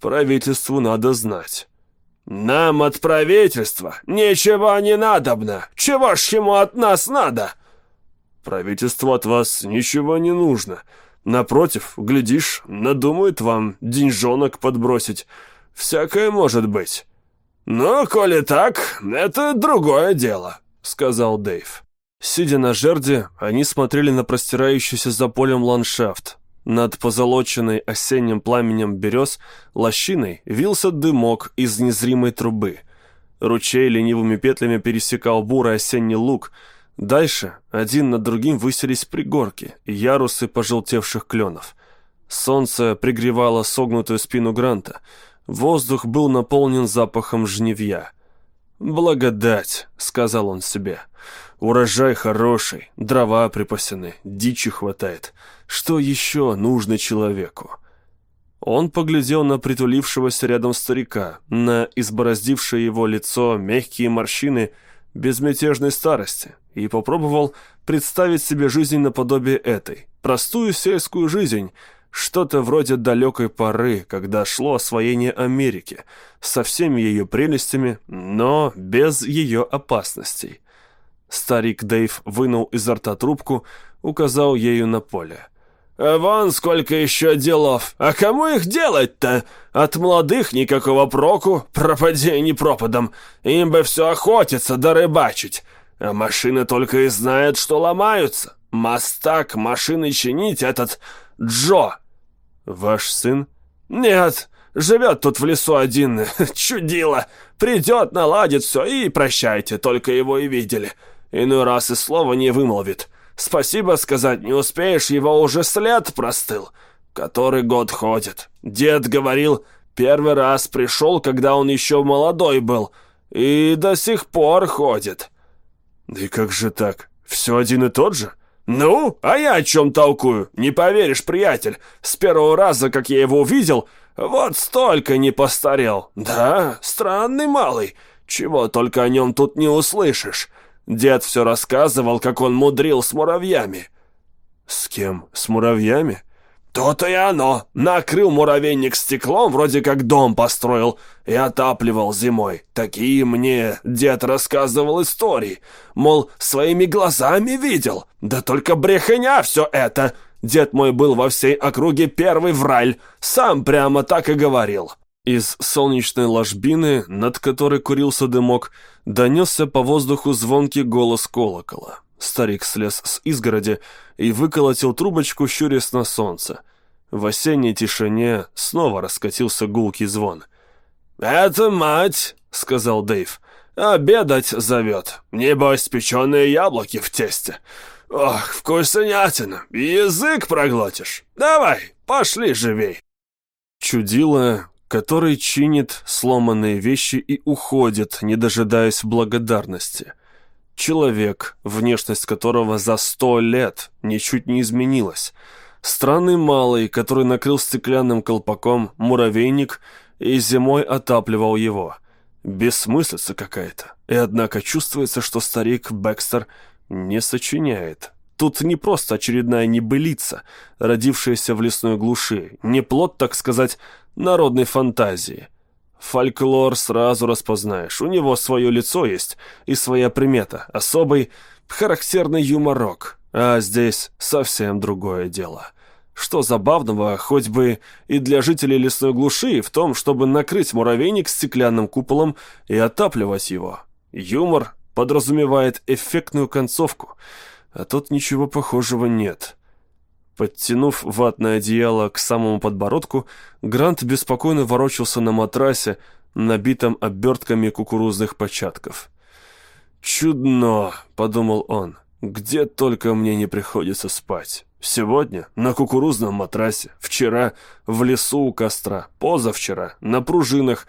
Speaker 1: «Правительству надо знать». «Нам от правительства ничего не надобно. Чего ж ему от нас надо?» «Правительству от вас ничего не нужно. Напротив, глядишь, надумает вам деньжонок подбросить. Всякое может быть». «Ну, коли так, это другое дело», — сказал Дэйв. Сидя на жерде, они смотрели на простирающийся за полем ландшафт. Над позолоченной осенним пламенем берез лощиной вился дымок из незримой трубы. Ручей ленивыми петлями пересекал бурый осенний луг. Дальше один над другим высились пригорки и ярусы пожелтевших кленов. Солнце пригревало согнутую спину Гранта — Воздух был наполнен запахом жневья. «Благодать», — сказал он себе. «Урожай хороший, дрова припасены, дичи хватает. Что еще нужно человеку?» Он поглядел на притулившегося рядом старика, на избороздившее его лицо мягкие морщины безмятежной старости, и попробовал представить себе жизнь наподобие этой, простую сельскую жизнь — что-то вроде далекой поры, когда шло освоение Америки, со всеми ее прелестями, но без ее опасностей. Старик Дэйв вынул изо рта трубку, указал ею на поле. «А «Вон сколько еще делов! А кому их делать-то? От молодых никакого проку, пропади не пропадом. Им бы все охотиться да рыбачить. А машины только и знают, что ломаются. Мастак машины чинить этот Джо!» «Ваш сын?» «Нет, живет тут в лесу один, чудило. Придет, наладит все и прощайте, только его и видели. Иной раз и слова не вымолвит. Спасибо сказать не успеешь, его уже след простыл. Который год ходит. Дед говорил, первый раз пришел, когда он еще молодой был, и до сих пор ходит». «Да и как же так? Все один и тот же?» «Ну, а я о чем толкую? Не поверишь, приятель, с первого раза, как я его увидел, вот столько не постарел. Да, странный малый, чего только о нем тут не услышишь. Дед все рассказывал, как он мудрил с муравьями». «С кем? С муравьями?» «То-то и оно. Накрыл муравейник стеклом, вроде как дом построил, и отапливал зимой. Такие мне дед рассказывал истории. Мол, своими глазами видел. Да только брехня все это. Дед мой был во всей округе первый враль. Сам прямо так и говорил». Из солнечной ложбины, над которой курился дымок, донесся по воздуху звонкий голос колокола. Старик слез с изгороди и выколотил трубочку, щурясь на солнце. В осенней тишине снова раскатился гулкий звон. «Это мать!» — сказал Дэйв. «Обедать зовет. Небось, печеные яблоки в тесте. Ох, вкуснятина! Язык проглотишь. Давай, пошли живей!» Чудило, который чинит сломанные вещи и уходит, не дожидаясь благодарности. Человек, внешность которого за сто лет ничуть не изменилась. Странный малый, который накрыл стеклянным колпаком муравейник и зимой отапливал его. Бессмыслица какая-то. И однако чувствуется, что старик Бекстер не сочиняет. Тут не просто очередная небылица, родившаяся в лесной глуши, не плод, так сказать, народной фантазии – Фольклор сразу распознаешь. У него свое лицо есть и своя примета. Особый, характерный юморок. А здесь совсем другое дело. Что забавного, хоть бы и для жителей лесной глуши, в том, чтобы накрыть муравейник стеклянным куполом и отапливать его. Юмор подразумевает эффектную концовку, а тут ничего похожего нет. Подтянув ватное одеяло к самому подбородку, Грант беспокойно ворочался на матрасе, набитом обертками кукурузных початков. «Чудно», — подумал он, — «где только мне не приходится спать. Сегодня на кукурузном матрасе, вчера в лесу у костра, позавчера на пружинах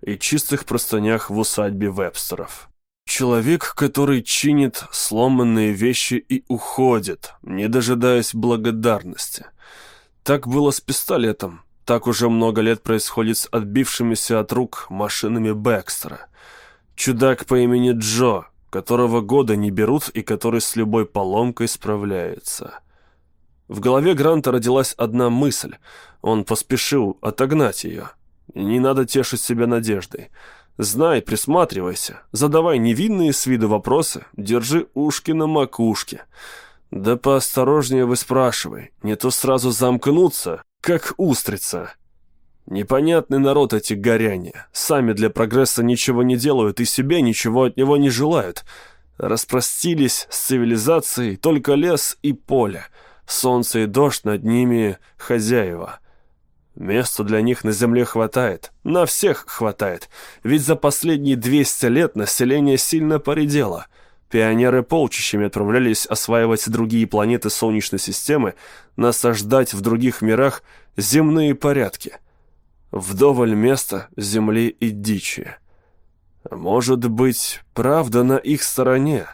Speaker 1: и чистых простынях в усадьбе Вебстеров». Человек, который чинит сломанные вещи и уходит, не дожидаясь благодарности. Так было с пистолетом. Так уже много лет происходит с отбившимися от рук машинами Бэкстера. Чудак по имени Джо, которого года не берут и который с любой поломкой справляется. В голове Гранта родилась одна мысль. Он поспешил отогнать ее. Не надо тешить себя надеждой. Знай, присматривайся, задавай невинные с виду вопросы, держи ушки на макушке. Да поосторожнее вы спрашивай, не то сразу замкнуться, как устрица. Непонятный народ эти горяния. Сами для прогресса ничего не делают и себе ничего от него не желают. Распростились с цивилизацией только лес и поле. Солнце и дождь над ними хозяева. Места для них на земле хватает, на всех хватает, ведь за последние 200 лет население сильно поредело. Пионеры полчищами отправлялись осваивать другие планеты Солнечной системы, насаждать в других мирах земные порядки. Вдоволь места, земли и дичи. Может быть, правда на их стороне.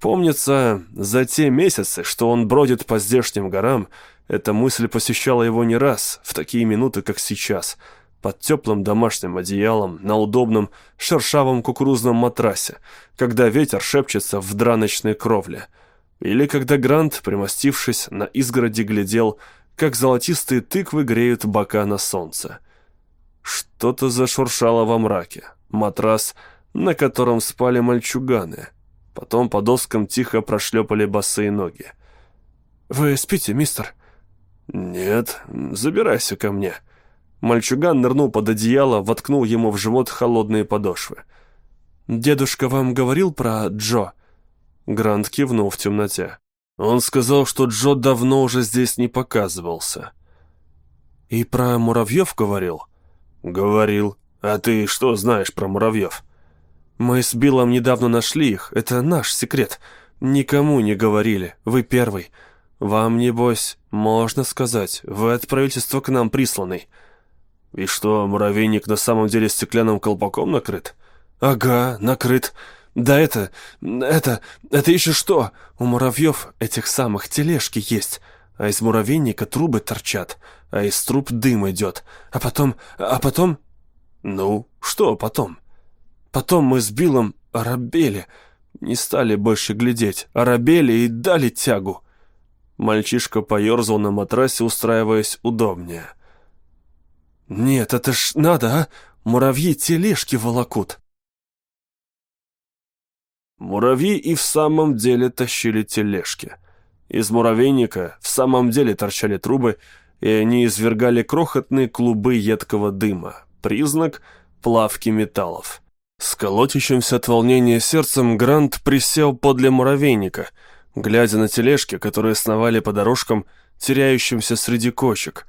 Speaker 1: Помнится, за те месяцы, что он бродит по здешним горам, эта мысль посещала его не раз, в такие минуты, как сейчас, под теплым домашним одеялом, на удобном шершавом кукурузном матрасе, когда ветер шепчется в драночной кровле. Или когда Грант, примостившись на изгороди, глядел, как золотистые тыквы греют бока на солнце. Что-то зашуршало во мраке. Матрас, на котором спали мальчуганы. Потом по доскам тихо прошлепали босые ноги. «Вы спите, мистер?» «Нет, забирайся ко мне». Мальчуган нырнул под одеяло, воткнул ему в живот холодные подошвы. «Дедушка вам говорил про Джо?» Грант кивнул в темноте. Он сказал, что Джо давно уже здесь не показывался. «И про муравьев говорил?» «Говорил. А ты что знаешь про муравьев?» «Мы с Биллом недавно нашли их. Это наш секрет. Никому не говорили. Вы первый. «Вам, небось, можно сказать, вы от правительства к нам присланный». «И что, муравейник на самом деле стеклянным колпаком накрыт?» «Ага, накрыт. Да это... это... это еще что? У муравьев этих самых тележки есть, а из муравейника трубы торчат, а из труб дым идет. А потом... а потом...» «Ну, что потом?» «Потом мы с Биллом оробели, не стали больше глядеть, оробели и дали тягу». Мальчишка поерзал на матрасе, устраиваясь удобнее. «Нет, это ж надо, а? Муравьи тележки волокут». Муравьи и в самом деле тащили тележки. Из муравейника в самом деле торчали трубы, и они извергали крохотные клубы едкого дыма. Признак плавки металлов. С колотящимся от волнения сердцем Грант присел подле муравейника, глядя на тележки, которые сновали по дорожкам, теряющимся среди кочек.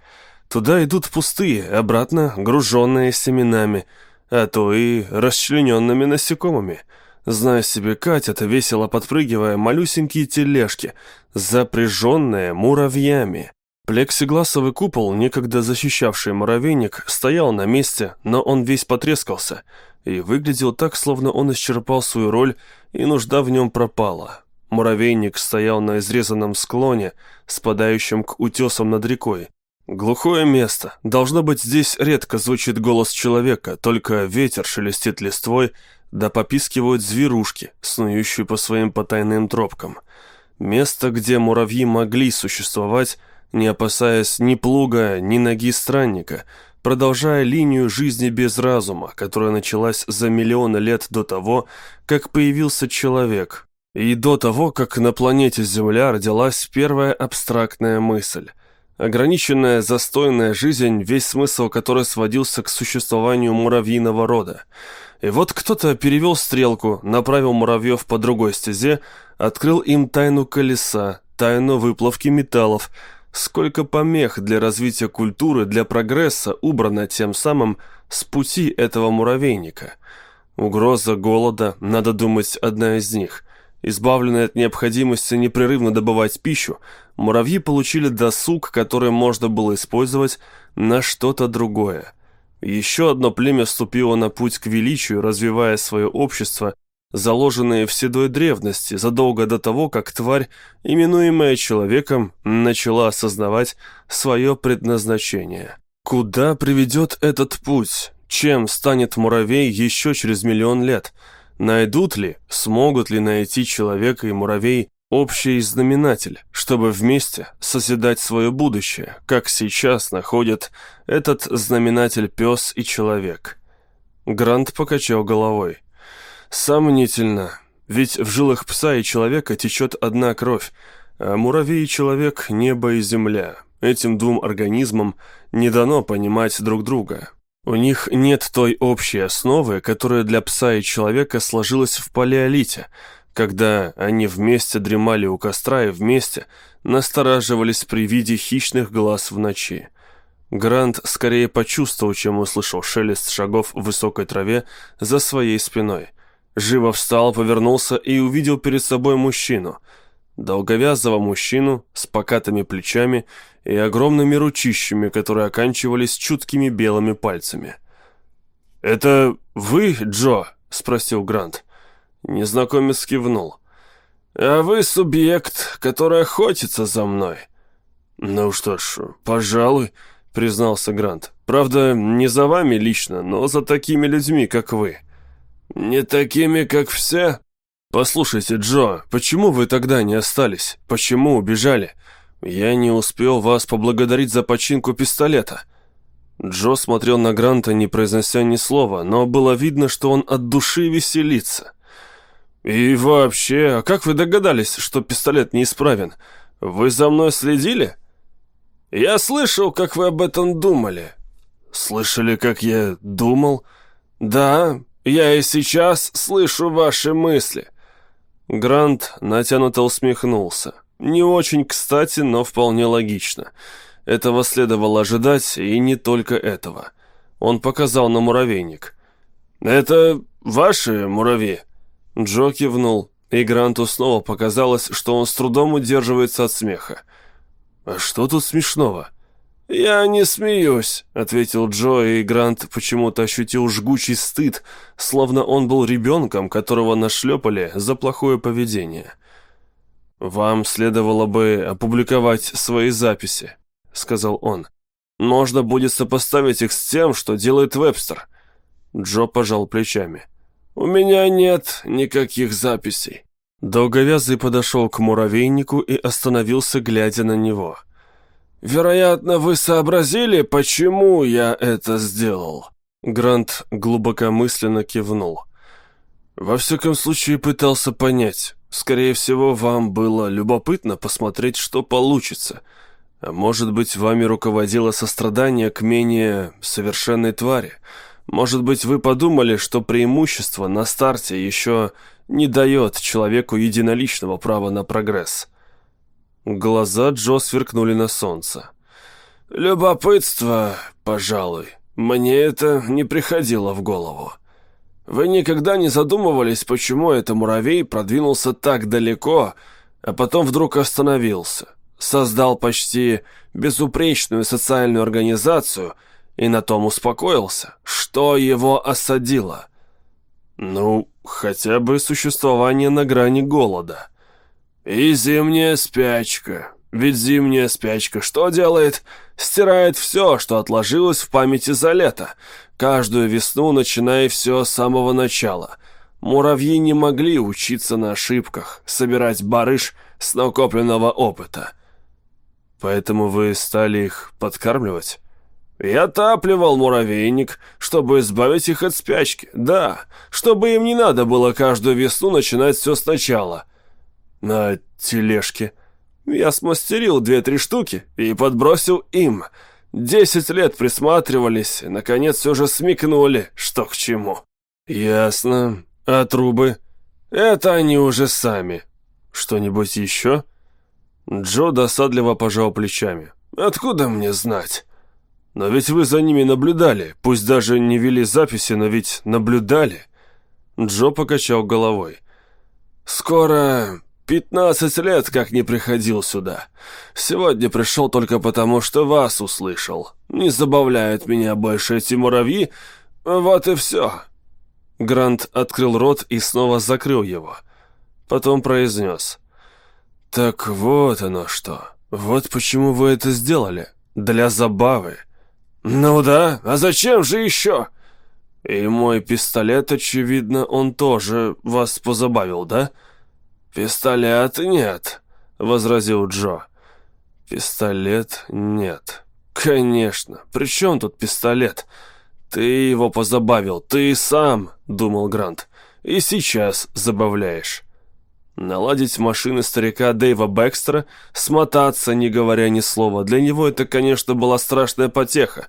Speaker 1: Туда идут пустые, обратно груженные семенами, а то и расчлененными насекомыми — Зная себе, Катя-то весело подпрыгивая, малюсенькие тележки, запряженные муравьями. Плексигласовый купол, некогда защищавший муравейник, стоял на месте, но он весь потрескался и выглядел так, словно он исчерпал свою роль, и нужда в нем пропала. Муравейник стоял на изрезанном склоне, спадающем к утесам над рекой. Глухое место. Должно быть, здесь редко звучит голос человека, только ветер шелестит листвой, да попискивают зверушки, снующие по своим потайным тропкам. Место, где муравьи могли существовать, не опасаясь ни плуга, ни ноги странника, продолжая линию жизни без разума, которая началась за миллионы лет до того, как появился человек, и до того, как на планете Земля родилась первая абстрактная мысль. Ограниченная застойная жизнь, весь смысл которой сводился к существованию муравьиного рода – и вот кто-то перевел стрелку, направил муравьев по другой стезе, открыл им тайну колеса, тайну выплавки металлов. Сколько помех для развития культуры, для прогресса убрано тем самым с пути этого муравейника. Угроза голода, надо думать, одна из них. Избавленные от необходимости непрерывно добывать пищу, муравьи получили досуг, который можно было использовать на что-то другое. Еще одно племя вступило на путь к величию, развивая свое общество, заложенное в седой древности, задолго до того, как тварь, именуемая человеком, начала осознавать свое предназначение. Куда приведет этот путь? Чем станет муравей еще через миллион лет? Найдут ли, смогут ли найти человека и муравей общий знаменатель, чтобы вместе созидать свое будущее, как сейчас находят этот знаменатель пес и человек. Грант покачал головой. Сомнительно, ведь в жилах пса и человека течет одна кровь, а муравей и человек — небо и земля. Этим двум организмам не дано понимать друг друга. У них нет той общей основы, которая для пса и человека сложилась в палеолите — когда они вместе дремали у костра и вместе настораживались при виде хищных глаз в ночи. Грант скорее почувствовал, чем услышал шелест шагов в высокой траве за своей спиной. Живо встал, повернулся и увидел перед собой мужчину. Долговязого мужчину с покатыми плечами и огромными ручищами, которые оканчивались чуткими белыми пальцами. «Это вы, Джо?» — спросил Грант. Незнакомец кивнул. «А вы субъект, который охотится за мной». «Ну что ж, пожалуй», — признался Грант. «Правда, не за вами лично, но за такими людьми, как вы». «Не такими, как все?» «Послушайте, Джо, почему вы тогда не остались? Почему убежали? Я не успел вас поблагодарить за починку пистолета». Джо смотрел на Гранта, не произнося ни слова, но было видно, что он от души веселится. «И вообще, а как вы догадались, что пистолет неисправен? Вы за мной следили?» «Я слышал, как вы об этом думали». «Слышали, как я думал?» «Да, я и сейчас слышу ваши мысли». Грант натянуто усмехнулся. Не очень кстати, но вполне логично. Этого следовало ожидать, и не только этого. Он показал на муравейник. «Это ваши муравьи?» Джо кивнул, и Гранту снова показалось, что он с трудом удерживается от смеха. «А что тут смешного?» «Я не смеюсь», — ответил Джо, и Грант почему-то ощутил жгучий стыд, словно он был ребенком, которого нашлепали за плохое поведение. «Вам следовало бы опубликовать свои записи», — сказал он. «Можно будет сопоставить их с тем, что делает Вебстер». Джо пожал плечами. «У меня нет никаких записей». Долговязый подошел к муравейнику и остановился, глядя на него. «Вероятно, вы сообразили, почему я это сделал?» Грант глубокомысленно кивнул. «Во всяком случае, пытался понять. Скорее всего, вам было любопытно посмотреть, что получится. А может быть, вами руководило сострадание к менее совершенной твари. Может быть, вы подумали, что преимущество на старте еще не дает человеку единоличного права на прогресс». Глаза Джо сверкнули на солнце. «Любопытство, пожалуй. Мне это не приходило в голову. Вы никогда не задумывались, почему этот муравей продвинулся так далеко, а потом вдруг остановился, создал почти безупречную социальную организацию и на том успокоился? Что его осадило? Ну, хотя бы существование на грани голода. И зимняя спячка. Ведь зимняя спячка что делает? Стирает все, что отложилось в памяти за лето. Каждую весну, начиная все с самого начала. Муравьи не могли учиться на ошибках, собирать барыш с накопленного опыта. Поэтому вы стали их подкармливать? Я отапливал муравейник, чтобы избавить их от спячки. Да, чтобы им не надо было каждую весну начинать все сначала. На тележке – я смастерил две-три штуки и подбросил им. Десять лет присматривались, и, наконец, все же смекнули, что к чему. Ясно. А трубы? Это они уже сами. Что-нибудь еще? Джо досадливо пожал плечами. Откуда мне знать? Но ведь вы за ними наблюдали, пусть даже не вели записи, но ведь наблюдали. Джо покачал головой. «Скоро Пятнадцать лет как не приходил сюда. Сегодня пришел только потому, что вас услышал. Не забавляют меня больше эти муравьи. Вот и все». Грант открыл рот и снова закрыл его. Потом произнес. «Так вот оно что. Вот почему вы это сделали. Для забавы». «Ну да, а зачем же еще?» «И мой пистолет, очевидно, он тоже вас позабавил, да?» «Пистолет нет», — возразил Джо. «Пистолет нет». «Конечно. При чем тут пистолет? Ты его позабавил, ты сам», — думал Грант. «И сейчас забавляешь». Наладить машины старика Дэйва Бекстера, смотаться, не говоря ни слова, для него это, конечно, была страшная потеха.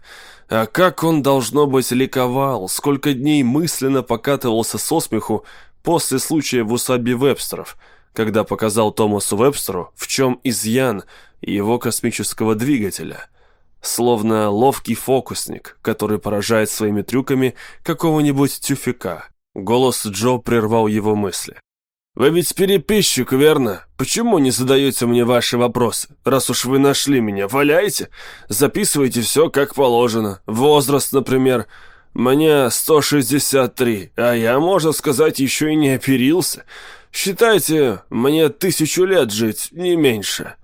Speaker 1: А как он, должно быть, ликовал, сколько дней мысленно покатывался со смеху после случая в усадьбе Вебстеров — когда показал Томасу Вебстеру, в чем изъян его космического двигателя. Словно ловкий фокусник, который поражает своими трюками какого-нибудь тюфика. Голос Джо прервал его мысли. «Вы ведь переписчик, верно? Почему не задаете мне ваши вопросы? Раз уж вы нашли меня, валяйте. Записывайте все как положено. Возраст, например. Мне 163, а я, можно сказать, еще и не оперился. Считайте, мне тысячу лет жить, не меньше».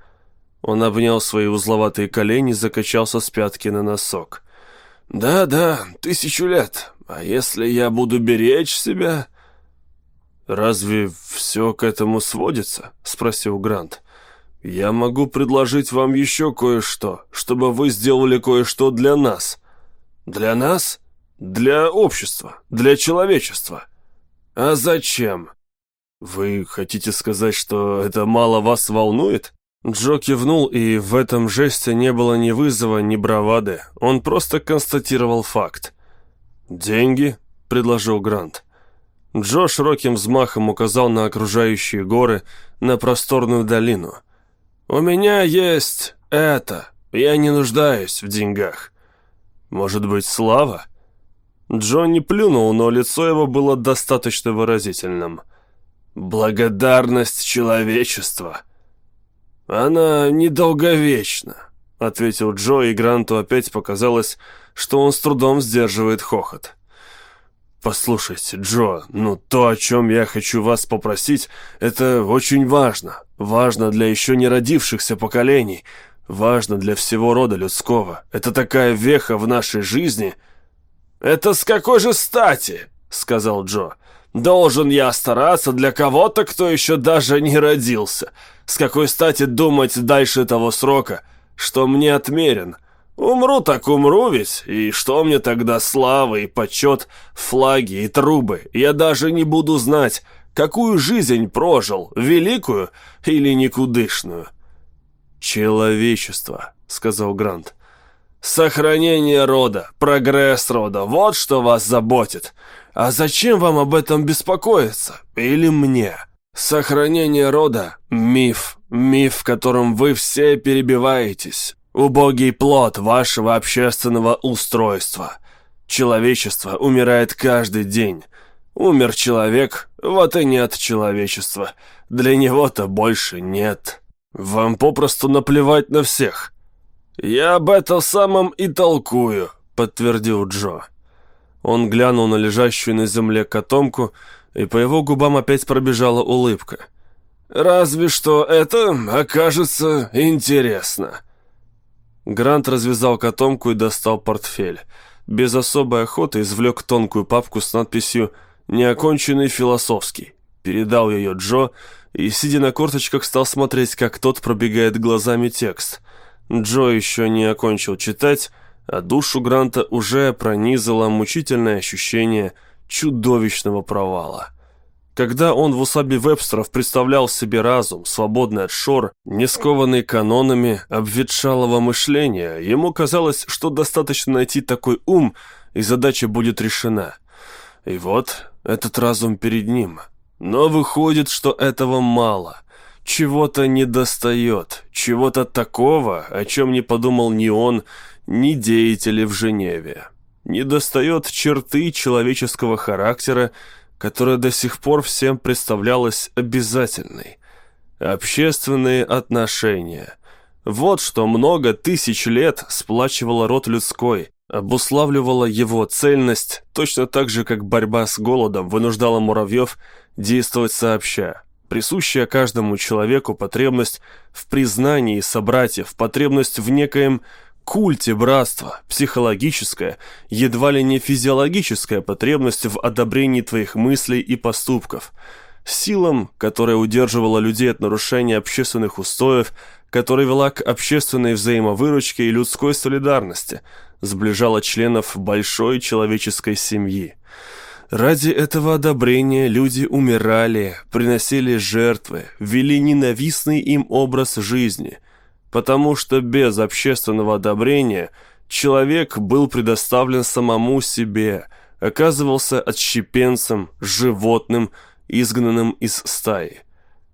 Speaker 1: Он обнял свои узловатые колени, закачался с пятки на носок. «Да-да, тысячу лет. А если я буду беречь себя...» «Разве все к этому сводится?» — спросил Грант. «Я могу предложить вам еще кое-что, чтобы вы сделали кое-что для нас». «Для нас?» «Для общества, для человечества». «А зачем?» «Вы хотите сказать, что это мало вас волнует?» Джо кивнул, и в этом жесте не было ни вызова, ни бравады. Он просто констатировал факт. «Деньги?» — предложил Грант. Джо широким взмахом указал на окружающие горы, на просторную долину. «У меня есть это. Я не нуждаюсь в деньгах. Может быть, слава?» Джо не плюнул, но лицо его было достаточно выразительным — «Благодарность человечества. Она недолговечна», — ответил Джо, и Гранту опять показалось, что он с трудом сдерживает хохот. «Послушайте, Джо, ну то, о чем я хочу вас попросить, это очень важно. Важно для еще не родившихся поколений. Важно для всего рода людского. Это такая веха в нашей жизни». «Это с какой же стати?» — сказал Джо. Должен я стараться для кого-то, кто еще даже не родился. С какой стати думать дальше того срока, что мне отмерен? Умру так умру ведь, и что мне тогда слава и почет, флаги и трубы? Я даже не буду знать, какую жизнь прожил, великую или никудышную. «Человечество», — сказал Грант. «Сохранение рода, прогресс рода, вот что вас заботит. А зачем вам об этом беспокоиться? Или мне? Сохранение рода — миф, миф, в котором вы все перебиваетесь. Убогий плод вашего общественного устройства. Человечество умирает каждый день. Умер человек, вот и нет человечества. Для него-то больше нет. Вам попросту наплевать на всех. Я об этом самом и толкую, подтвердил Джо. Он глянул на лежащую на земле котомку, и по его губам опять пробежала улыбка. «Разве что это окажется интересно». Грант развязал котомку и достал портфель. Без особой охоты извлек тонкую папку с надписью «Неоконченный философский». Передал ее Джо и, сидя на корточках, стал смотреть, как тот пробегает глазами текст. Джо еще не окончил читать, а душу Гранта уже пронизало мучительное ощущение чудовищного провала. Когда он в усадьбе Вебстеров представлял себе разум, свободный от шор, не скованный канонами обветшалого мышления, ему казалось, что достаточно найти такой ум, и задача будет решена. И вот этот разум перед ним. Но выходит, что этого мало. Чего-то недостает, чего-то такого, о чем не подумал ни он, ни деятели в Женеве. Недостает черты человеческого характера, которая до сих пор всем представлялась обязательной. Общественные отношения. Вот что много тысяч лет сплачивало род людской, обуславливала его цельность, точно так же, как борьба с голодом вынуждала муравьев действовать сообща. Присущая каждому человеку потребность в признании собратьев, потребность в некоем культе братства, психологическая, едва ли не физиологическая потребность в одобрении твоих мыслей и поступков, силам, которая удерживала людей от нарушения общественных устоев, которая вела к общественной взаимовыручке и людской солидарности, сближала членов большой человеческой семьи. Ради этого одобрения люди умирали, приносили жертвы, вели ненавистный им образ жизни – потому что без общественного одобрения человек был предоставлен самому себе, оказывался отщепенцем, животным, изгнанным из стаи.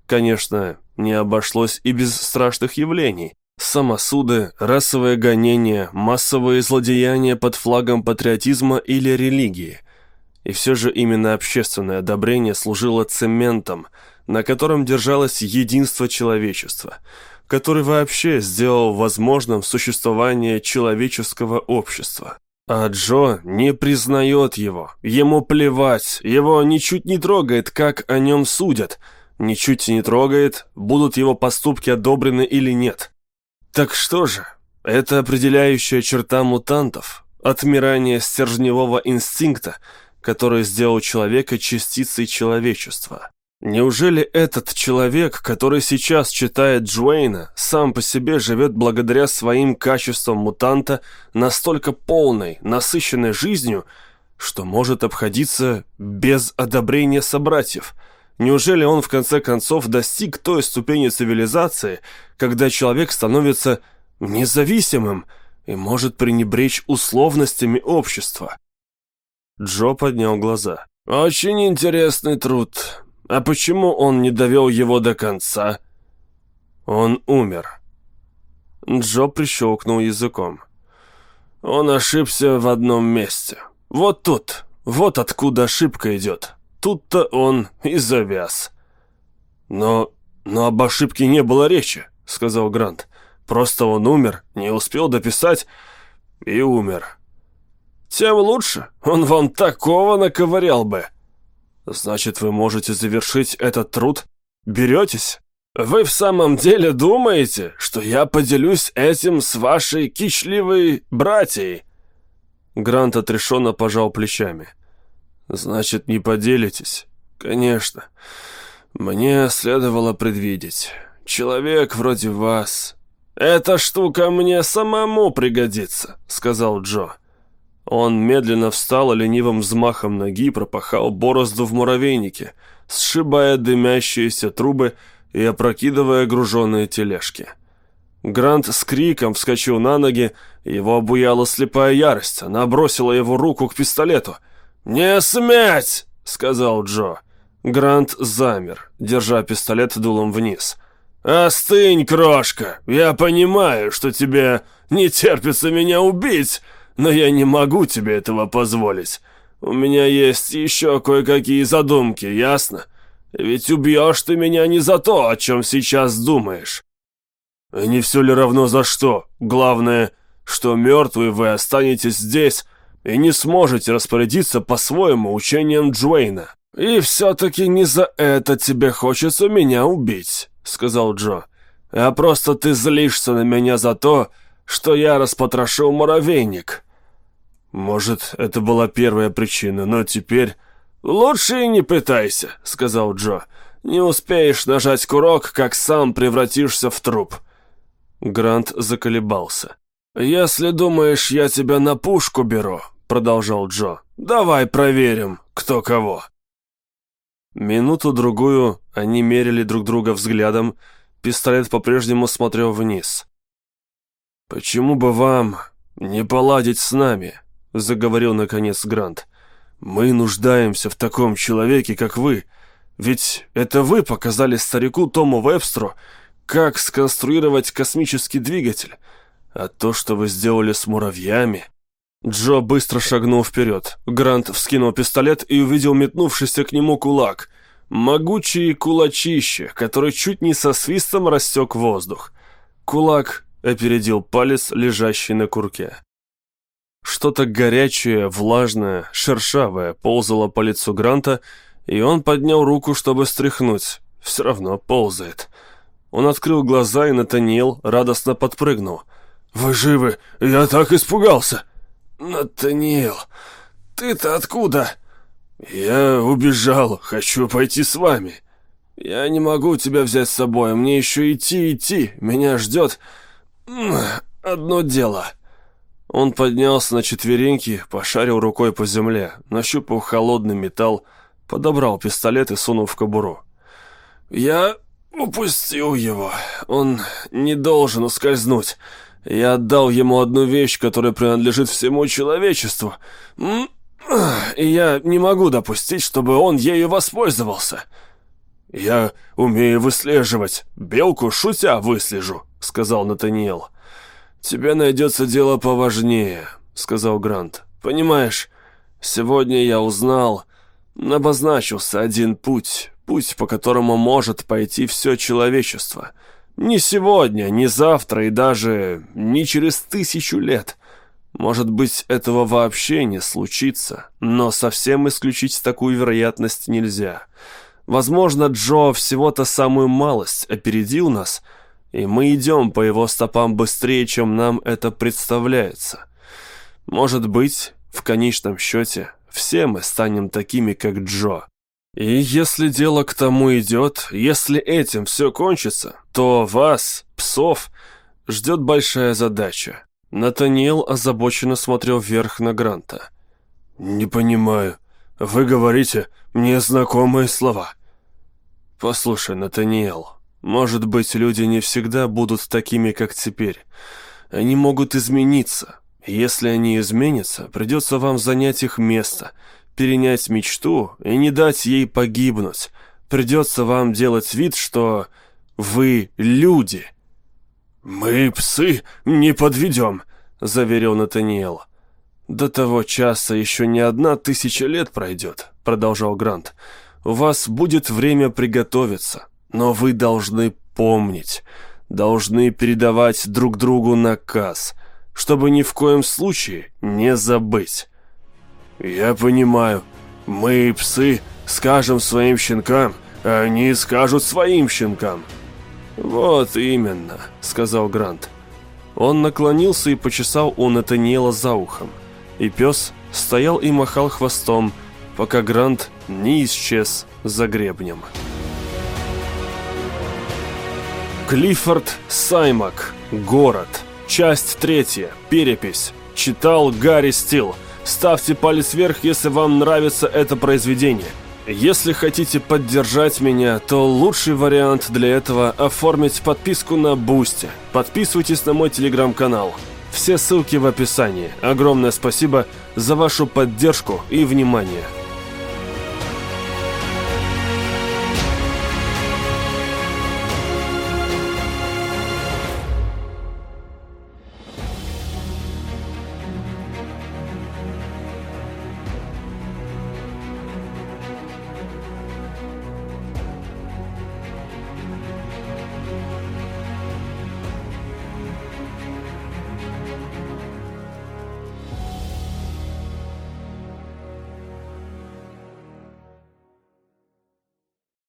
Speaker 1: Конечно, не обошлось и без страшных явлений. Самосуды, расовое гонение, массовые злодеяния под флагом патриотизма или религии. И все же именно общественное одобрение служило цементом, на котором держалось единство человечества – который вообще сделал возможным существование человеческого общества. А Джо не признает его, ему плевать, его ничуть не трогает, как о нем судят, ничуть не трогает, будут его поступки одобрены или нет. Так что же, это определяющая черта мутантов, отмирание стержневого инстинкта, который сделал человека частицей человечества. Неужели этот человек, который сейчас читает Джуэйна, сам по себе живет благодаря своим качествам мутанта настолько полной, насыщенной жизнью, что может обходиться без одобрения собратьев? Неужели он в конце концов достиг той ступени цивилизации, когда человек становится независимым и может пренебречь условностями общества? Джо поднял глаза. «Очень интересный труд. А почему он не довел его до конца? Он умер. Джо прищелкнул языком. Он ошибся в одном месте. Вот тут, вот откуда ошибка идет. Тут-то он и завяз. Но, но об ошибке не было речи, сказал Грант. Просто он умер, не успел дописать и умер. Тем лучше, он вам такого наковырял бы. Значит, вы можете завершить этот труд? Беретесь? Вы в самом деле думаете, что я поделюсь этим с вашей кичливой братьей?» Грант отрешенно пожал плечами. «Значит, не поделитесь. «Конечно. Мне следовало предвидеть. Человек вроде вас...» «Эта штука мне самому пригодится», — сказал Джо. Он медленно встал и ленивым взмахом ноги пропахал борозду в муравейнике, сшибая дымящиеся трубы и опрокидывая груженные тележки. Грант с криком вскочил на ноги, его обуяла слепая ярость, она бросила его руку к пистолету. «Не сметь!» — сказал Джо. Грант замер, держа пистолет дулом вниз. «Остынь, крошка! Я понимаю, что тебе не терпится меня убить, но я не могу тебе этого позволить. У меня есть еще кое-какие задумки, ясно? Ведь убьешь ты меня не за то, о чем сейчас думаешь. Не все ли равно за что? Главное, что мертвые вы останетесь здесь и не сможете распорядиться по-своему учением Джуэйна. И все-таки не за это тебе хочется меня убить, сказал Джо. А просто ты злишься на меня за то, что я распотрошил муравейник. Может, это была первая причина, но теперь... «Лучше и не пытайся», — сказал Джо. «Не успеешь нажать курок, как сам превратишься в труп». Грант заколебался. «Если думаешь, я тебя на пушку беру», — продолжал Джо, — «давай проверим, кто кого». Минуту-другую они мерили друг друга взглядом, пистолет по-прежнему смотрел вниз. «Почему бы вам не поладить с нами?» — заговорил наконец Грант. «Мы нуждаемся в таком человеке, как вы. Ведь это вы показали старику Тому Вебстру, как сконструировать космический двигатель. А то, что вы сделали с муравьями...» Джо быстро шагнул вперед. Грант вскинул пистолет и увидел метнувшийся к нему кулак. Могучий кулачище, который чуть не со свистом рассек воздух. Кулак опередил палец, лежащий на курке. Что-то горячее, влажное, шершавое ползало по лицу Гранта, и он поднял руку, чтобы стряхнуть. Все равно ползает. Он открыл глаза, и Натаниэл радостно подпрыгнул. «Вы живы? Я так испугался!» «Натаниэл, ты-то откуда?» «Я убежал, хочу пойти с вами». «Я не могу тебя взять с собой, мне еще идти, идти, меня ждет одно дело». Он поднялся на четвереньки, пошарил рукой по земле, нащупал холодный металл, подобрал пистолет и сунул в кобуру. «Я упустил его. Он не должен ускользнуть. Я отдал ему одну вещь, которая принадлежит всему человечеству. И я не могу допустить, чтобы он ею воспользовался». «Я умею выслеживать. Белку шутя выслежу», — сказал Натаниэл. «Тебе найдется дело поважнее», — сказал Грант. «Понимаешь, сегодня я узнал, обозначился один путь, путь, по которому может пойти все человечество. Не сегодня, не завтра и даже не через тысячу лет. Может быть, этого вообще не случится, но совсем исключить такую вероятность нельзя. Возможно, Джо всего-то самую малость опередил нас — и мы идем по его стопам быстрее, чем нам это представляется. Может быть, в конечном счете, все мы станем такими, как Джо. И если дело к тому идет, если этим все кончится, то вас, псов, ждет большая задача. Натаниэл озабоченно смотрел вверх на Гранта. «Не понимаю. Вы говорите мне знакомые слова». «Послушай, Натаниэл, может быть, люди не всегда будут такими, как теперь. Они могут измениться. Если они изменятся, придется вам занять их место, перенять мечту и не дать ей погибнуть. Придется вам делать вид, что вы люди. «Мы, псы, не подведем», — заверил Натаниэл. «До того часа еще не одна тысяча лет пройдет», — продолжал Грант. «У вас будет время приготовиться. Но вы должны помнить, должны передавать друг другу наказ, чтобы ни в коем случае не забыть. Я понимаю, мы, псы, скажем своим щенкам, а они скажут своим щенкам. Вот именно, сказал Грант. Он наклонился и почесал у Натаниэла за ухом. И пес стоял и махал хвостом, пока Грант не исчез за гребнем. Клиффорд Саймак. Город. Часть третья. Перепись. Читал Гарри Стил. Ставьте палец вверх, если вам нравится это произведение. Если хотите поддержать меня, то лучший вариант для этого – оформить подписку на Бусти. Подписывайтесь на мой телеграм-канал. Все ссылки в описании. Огромное спасибо за вашу поддержку и внимание.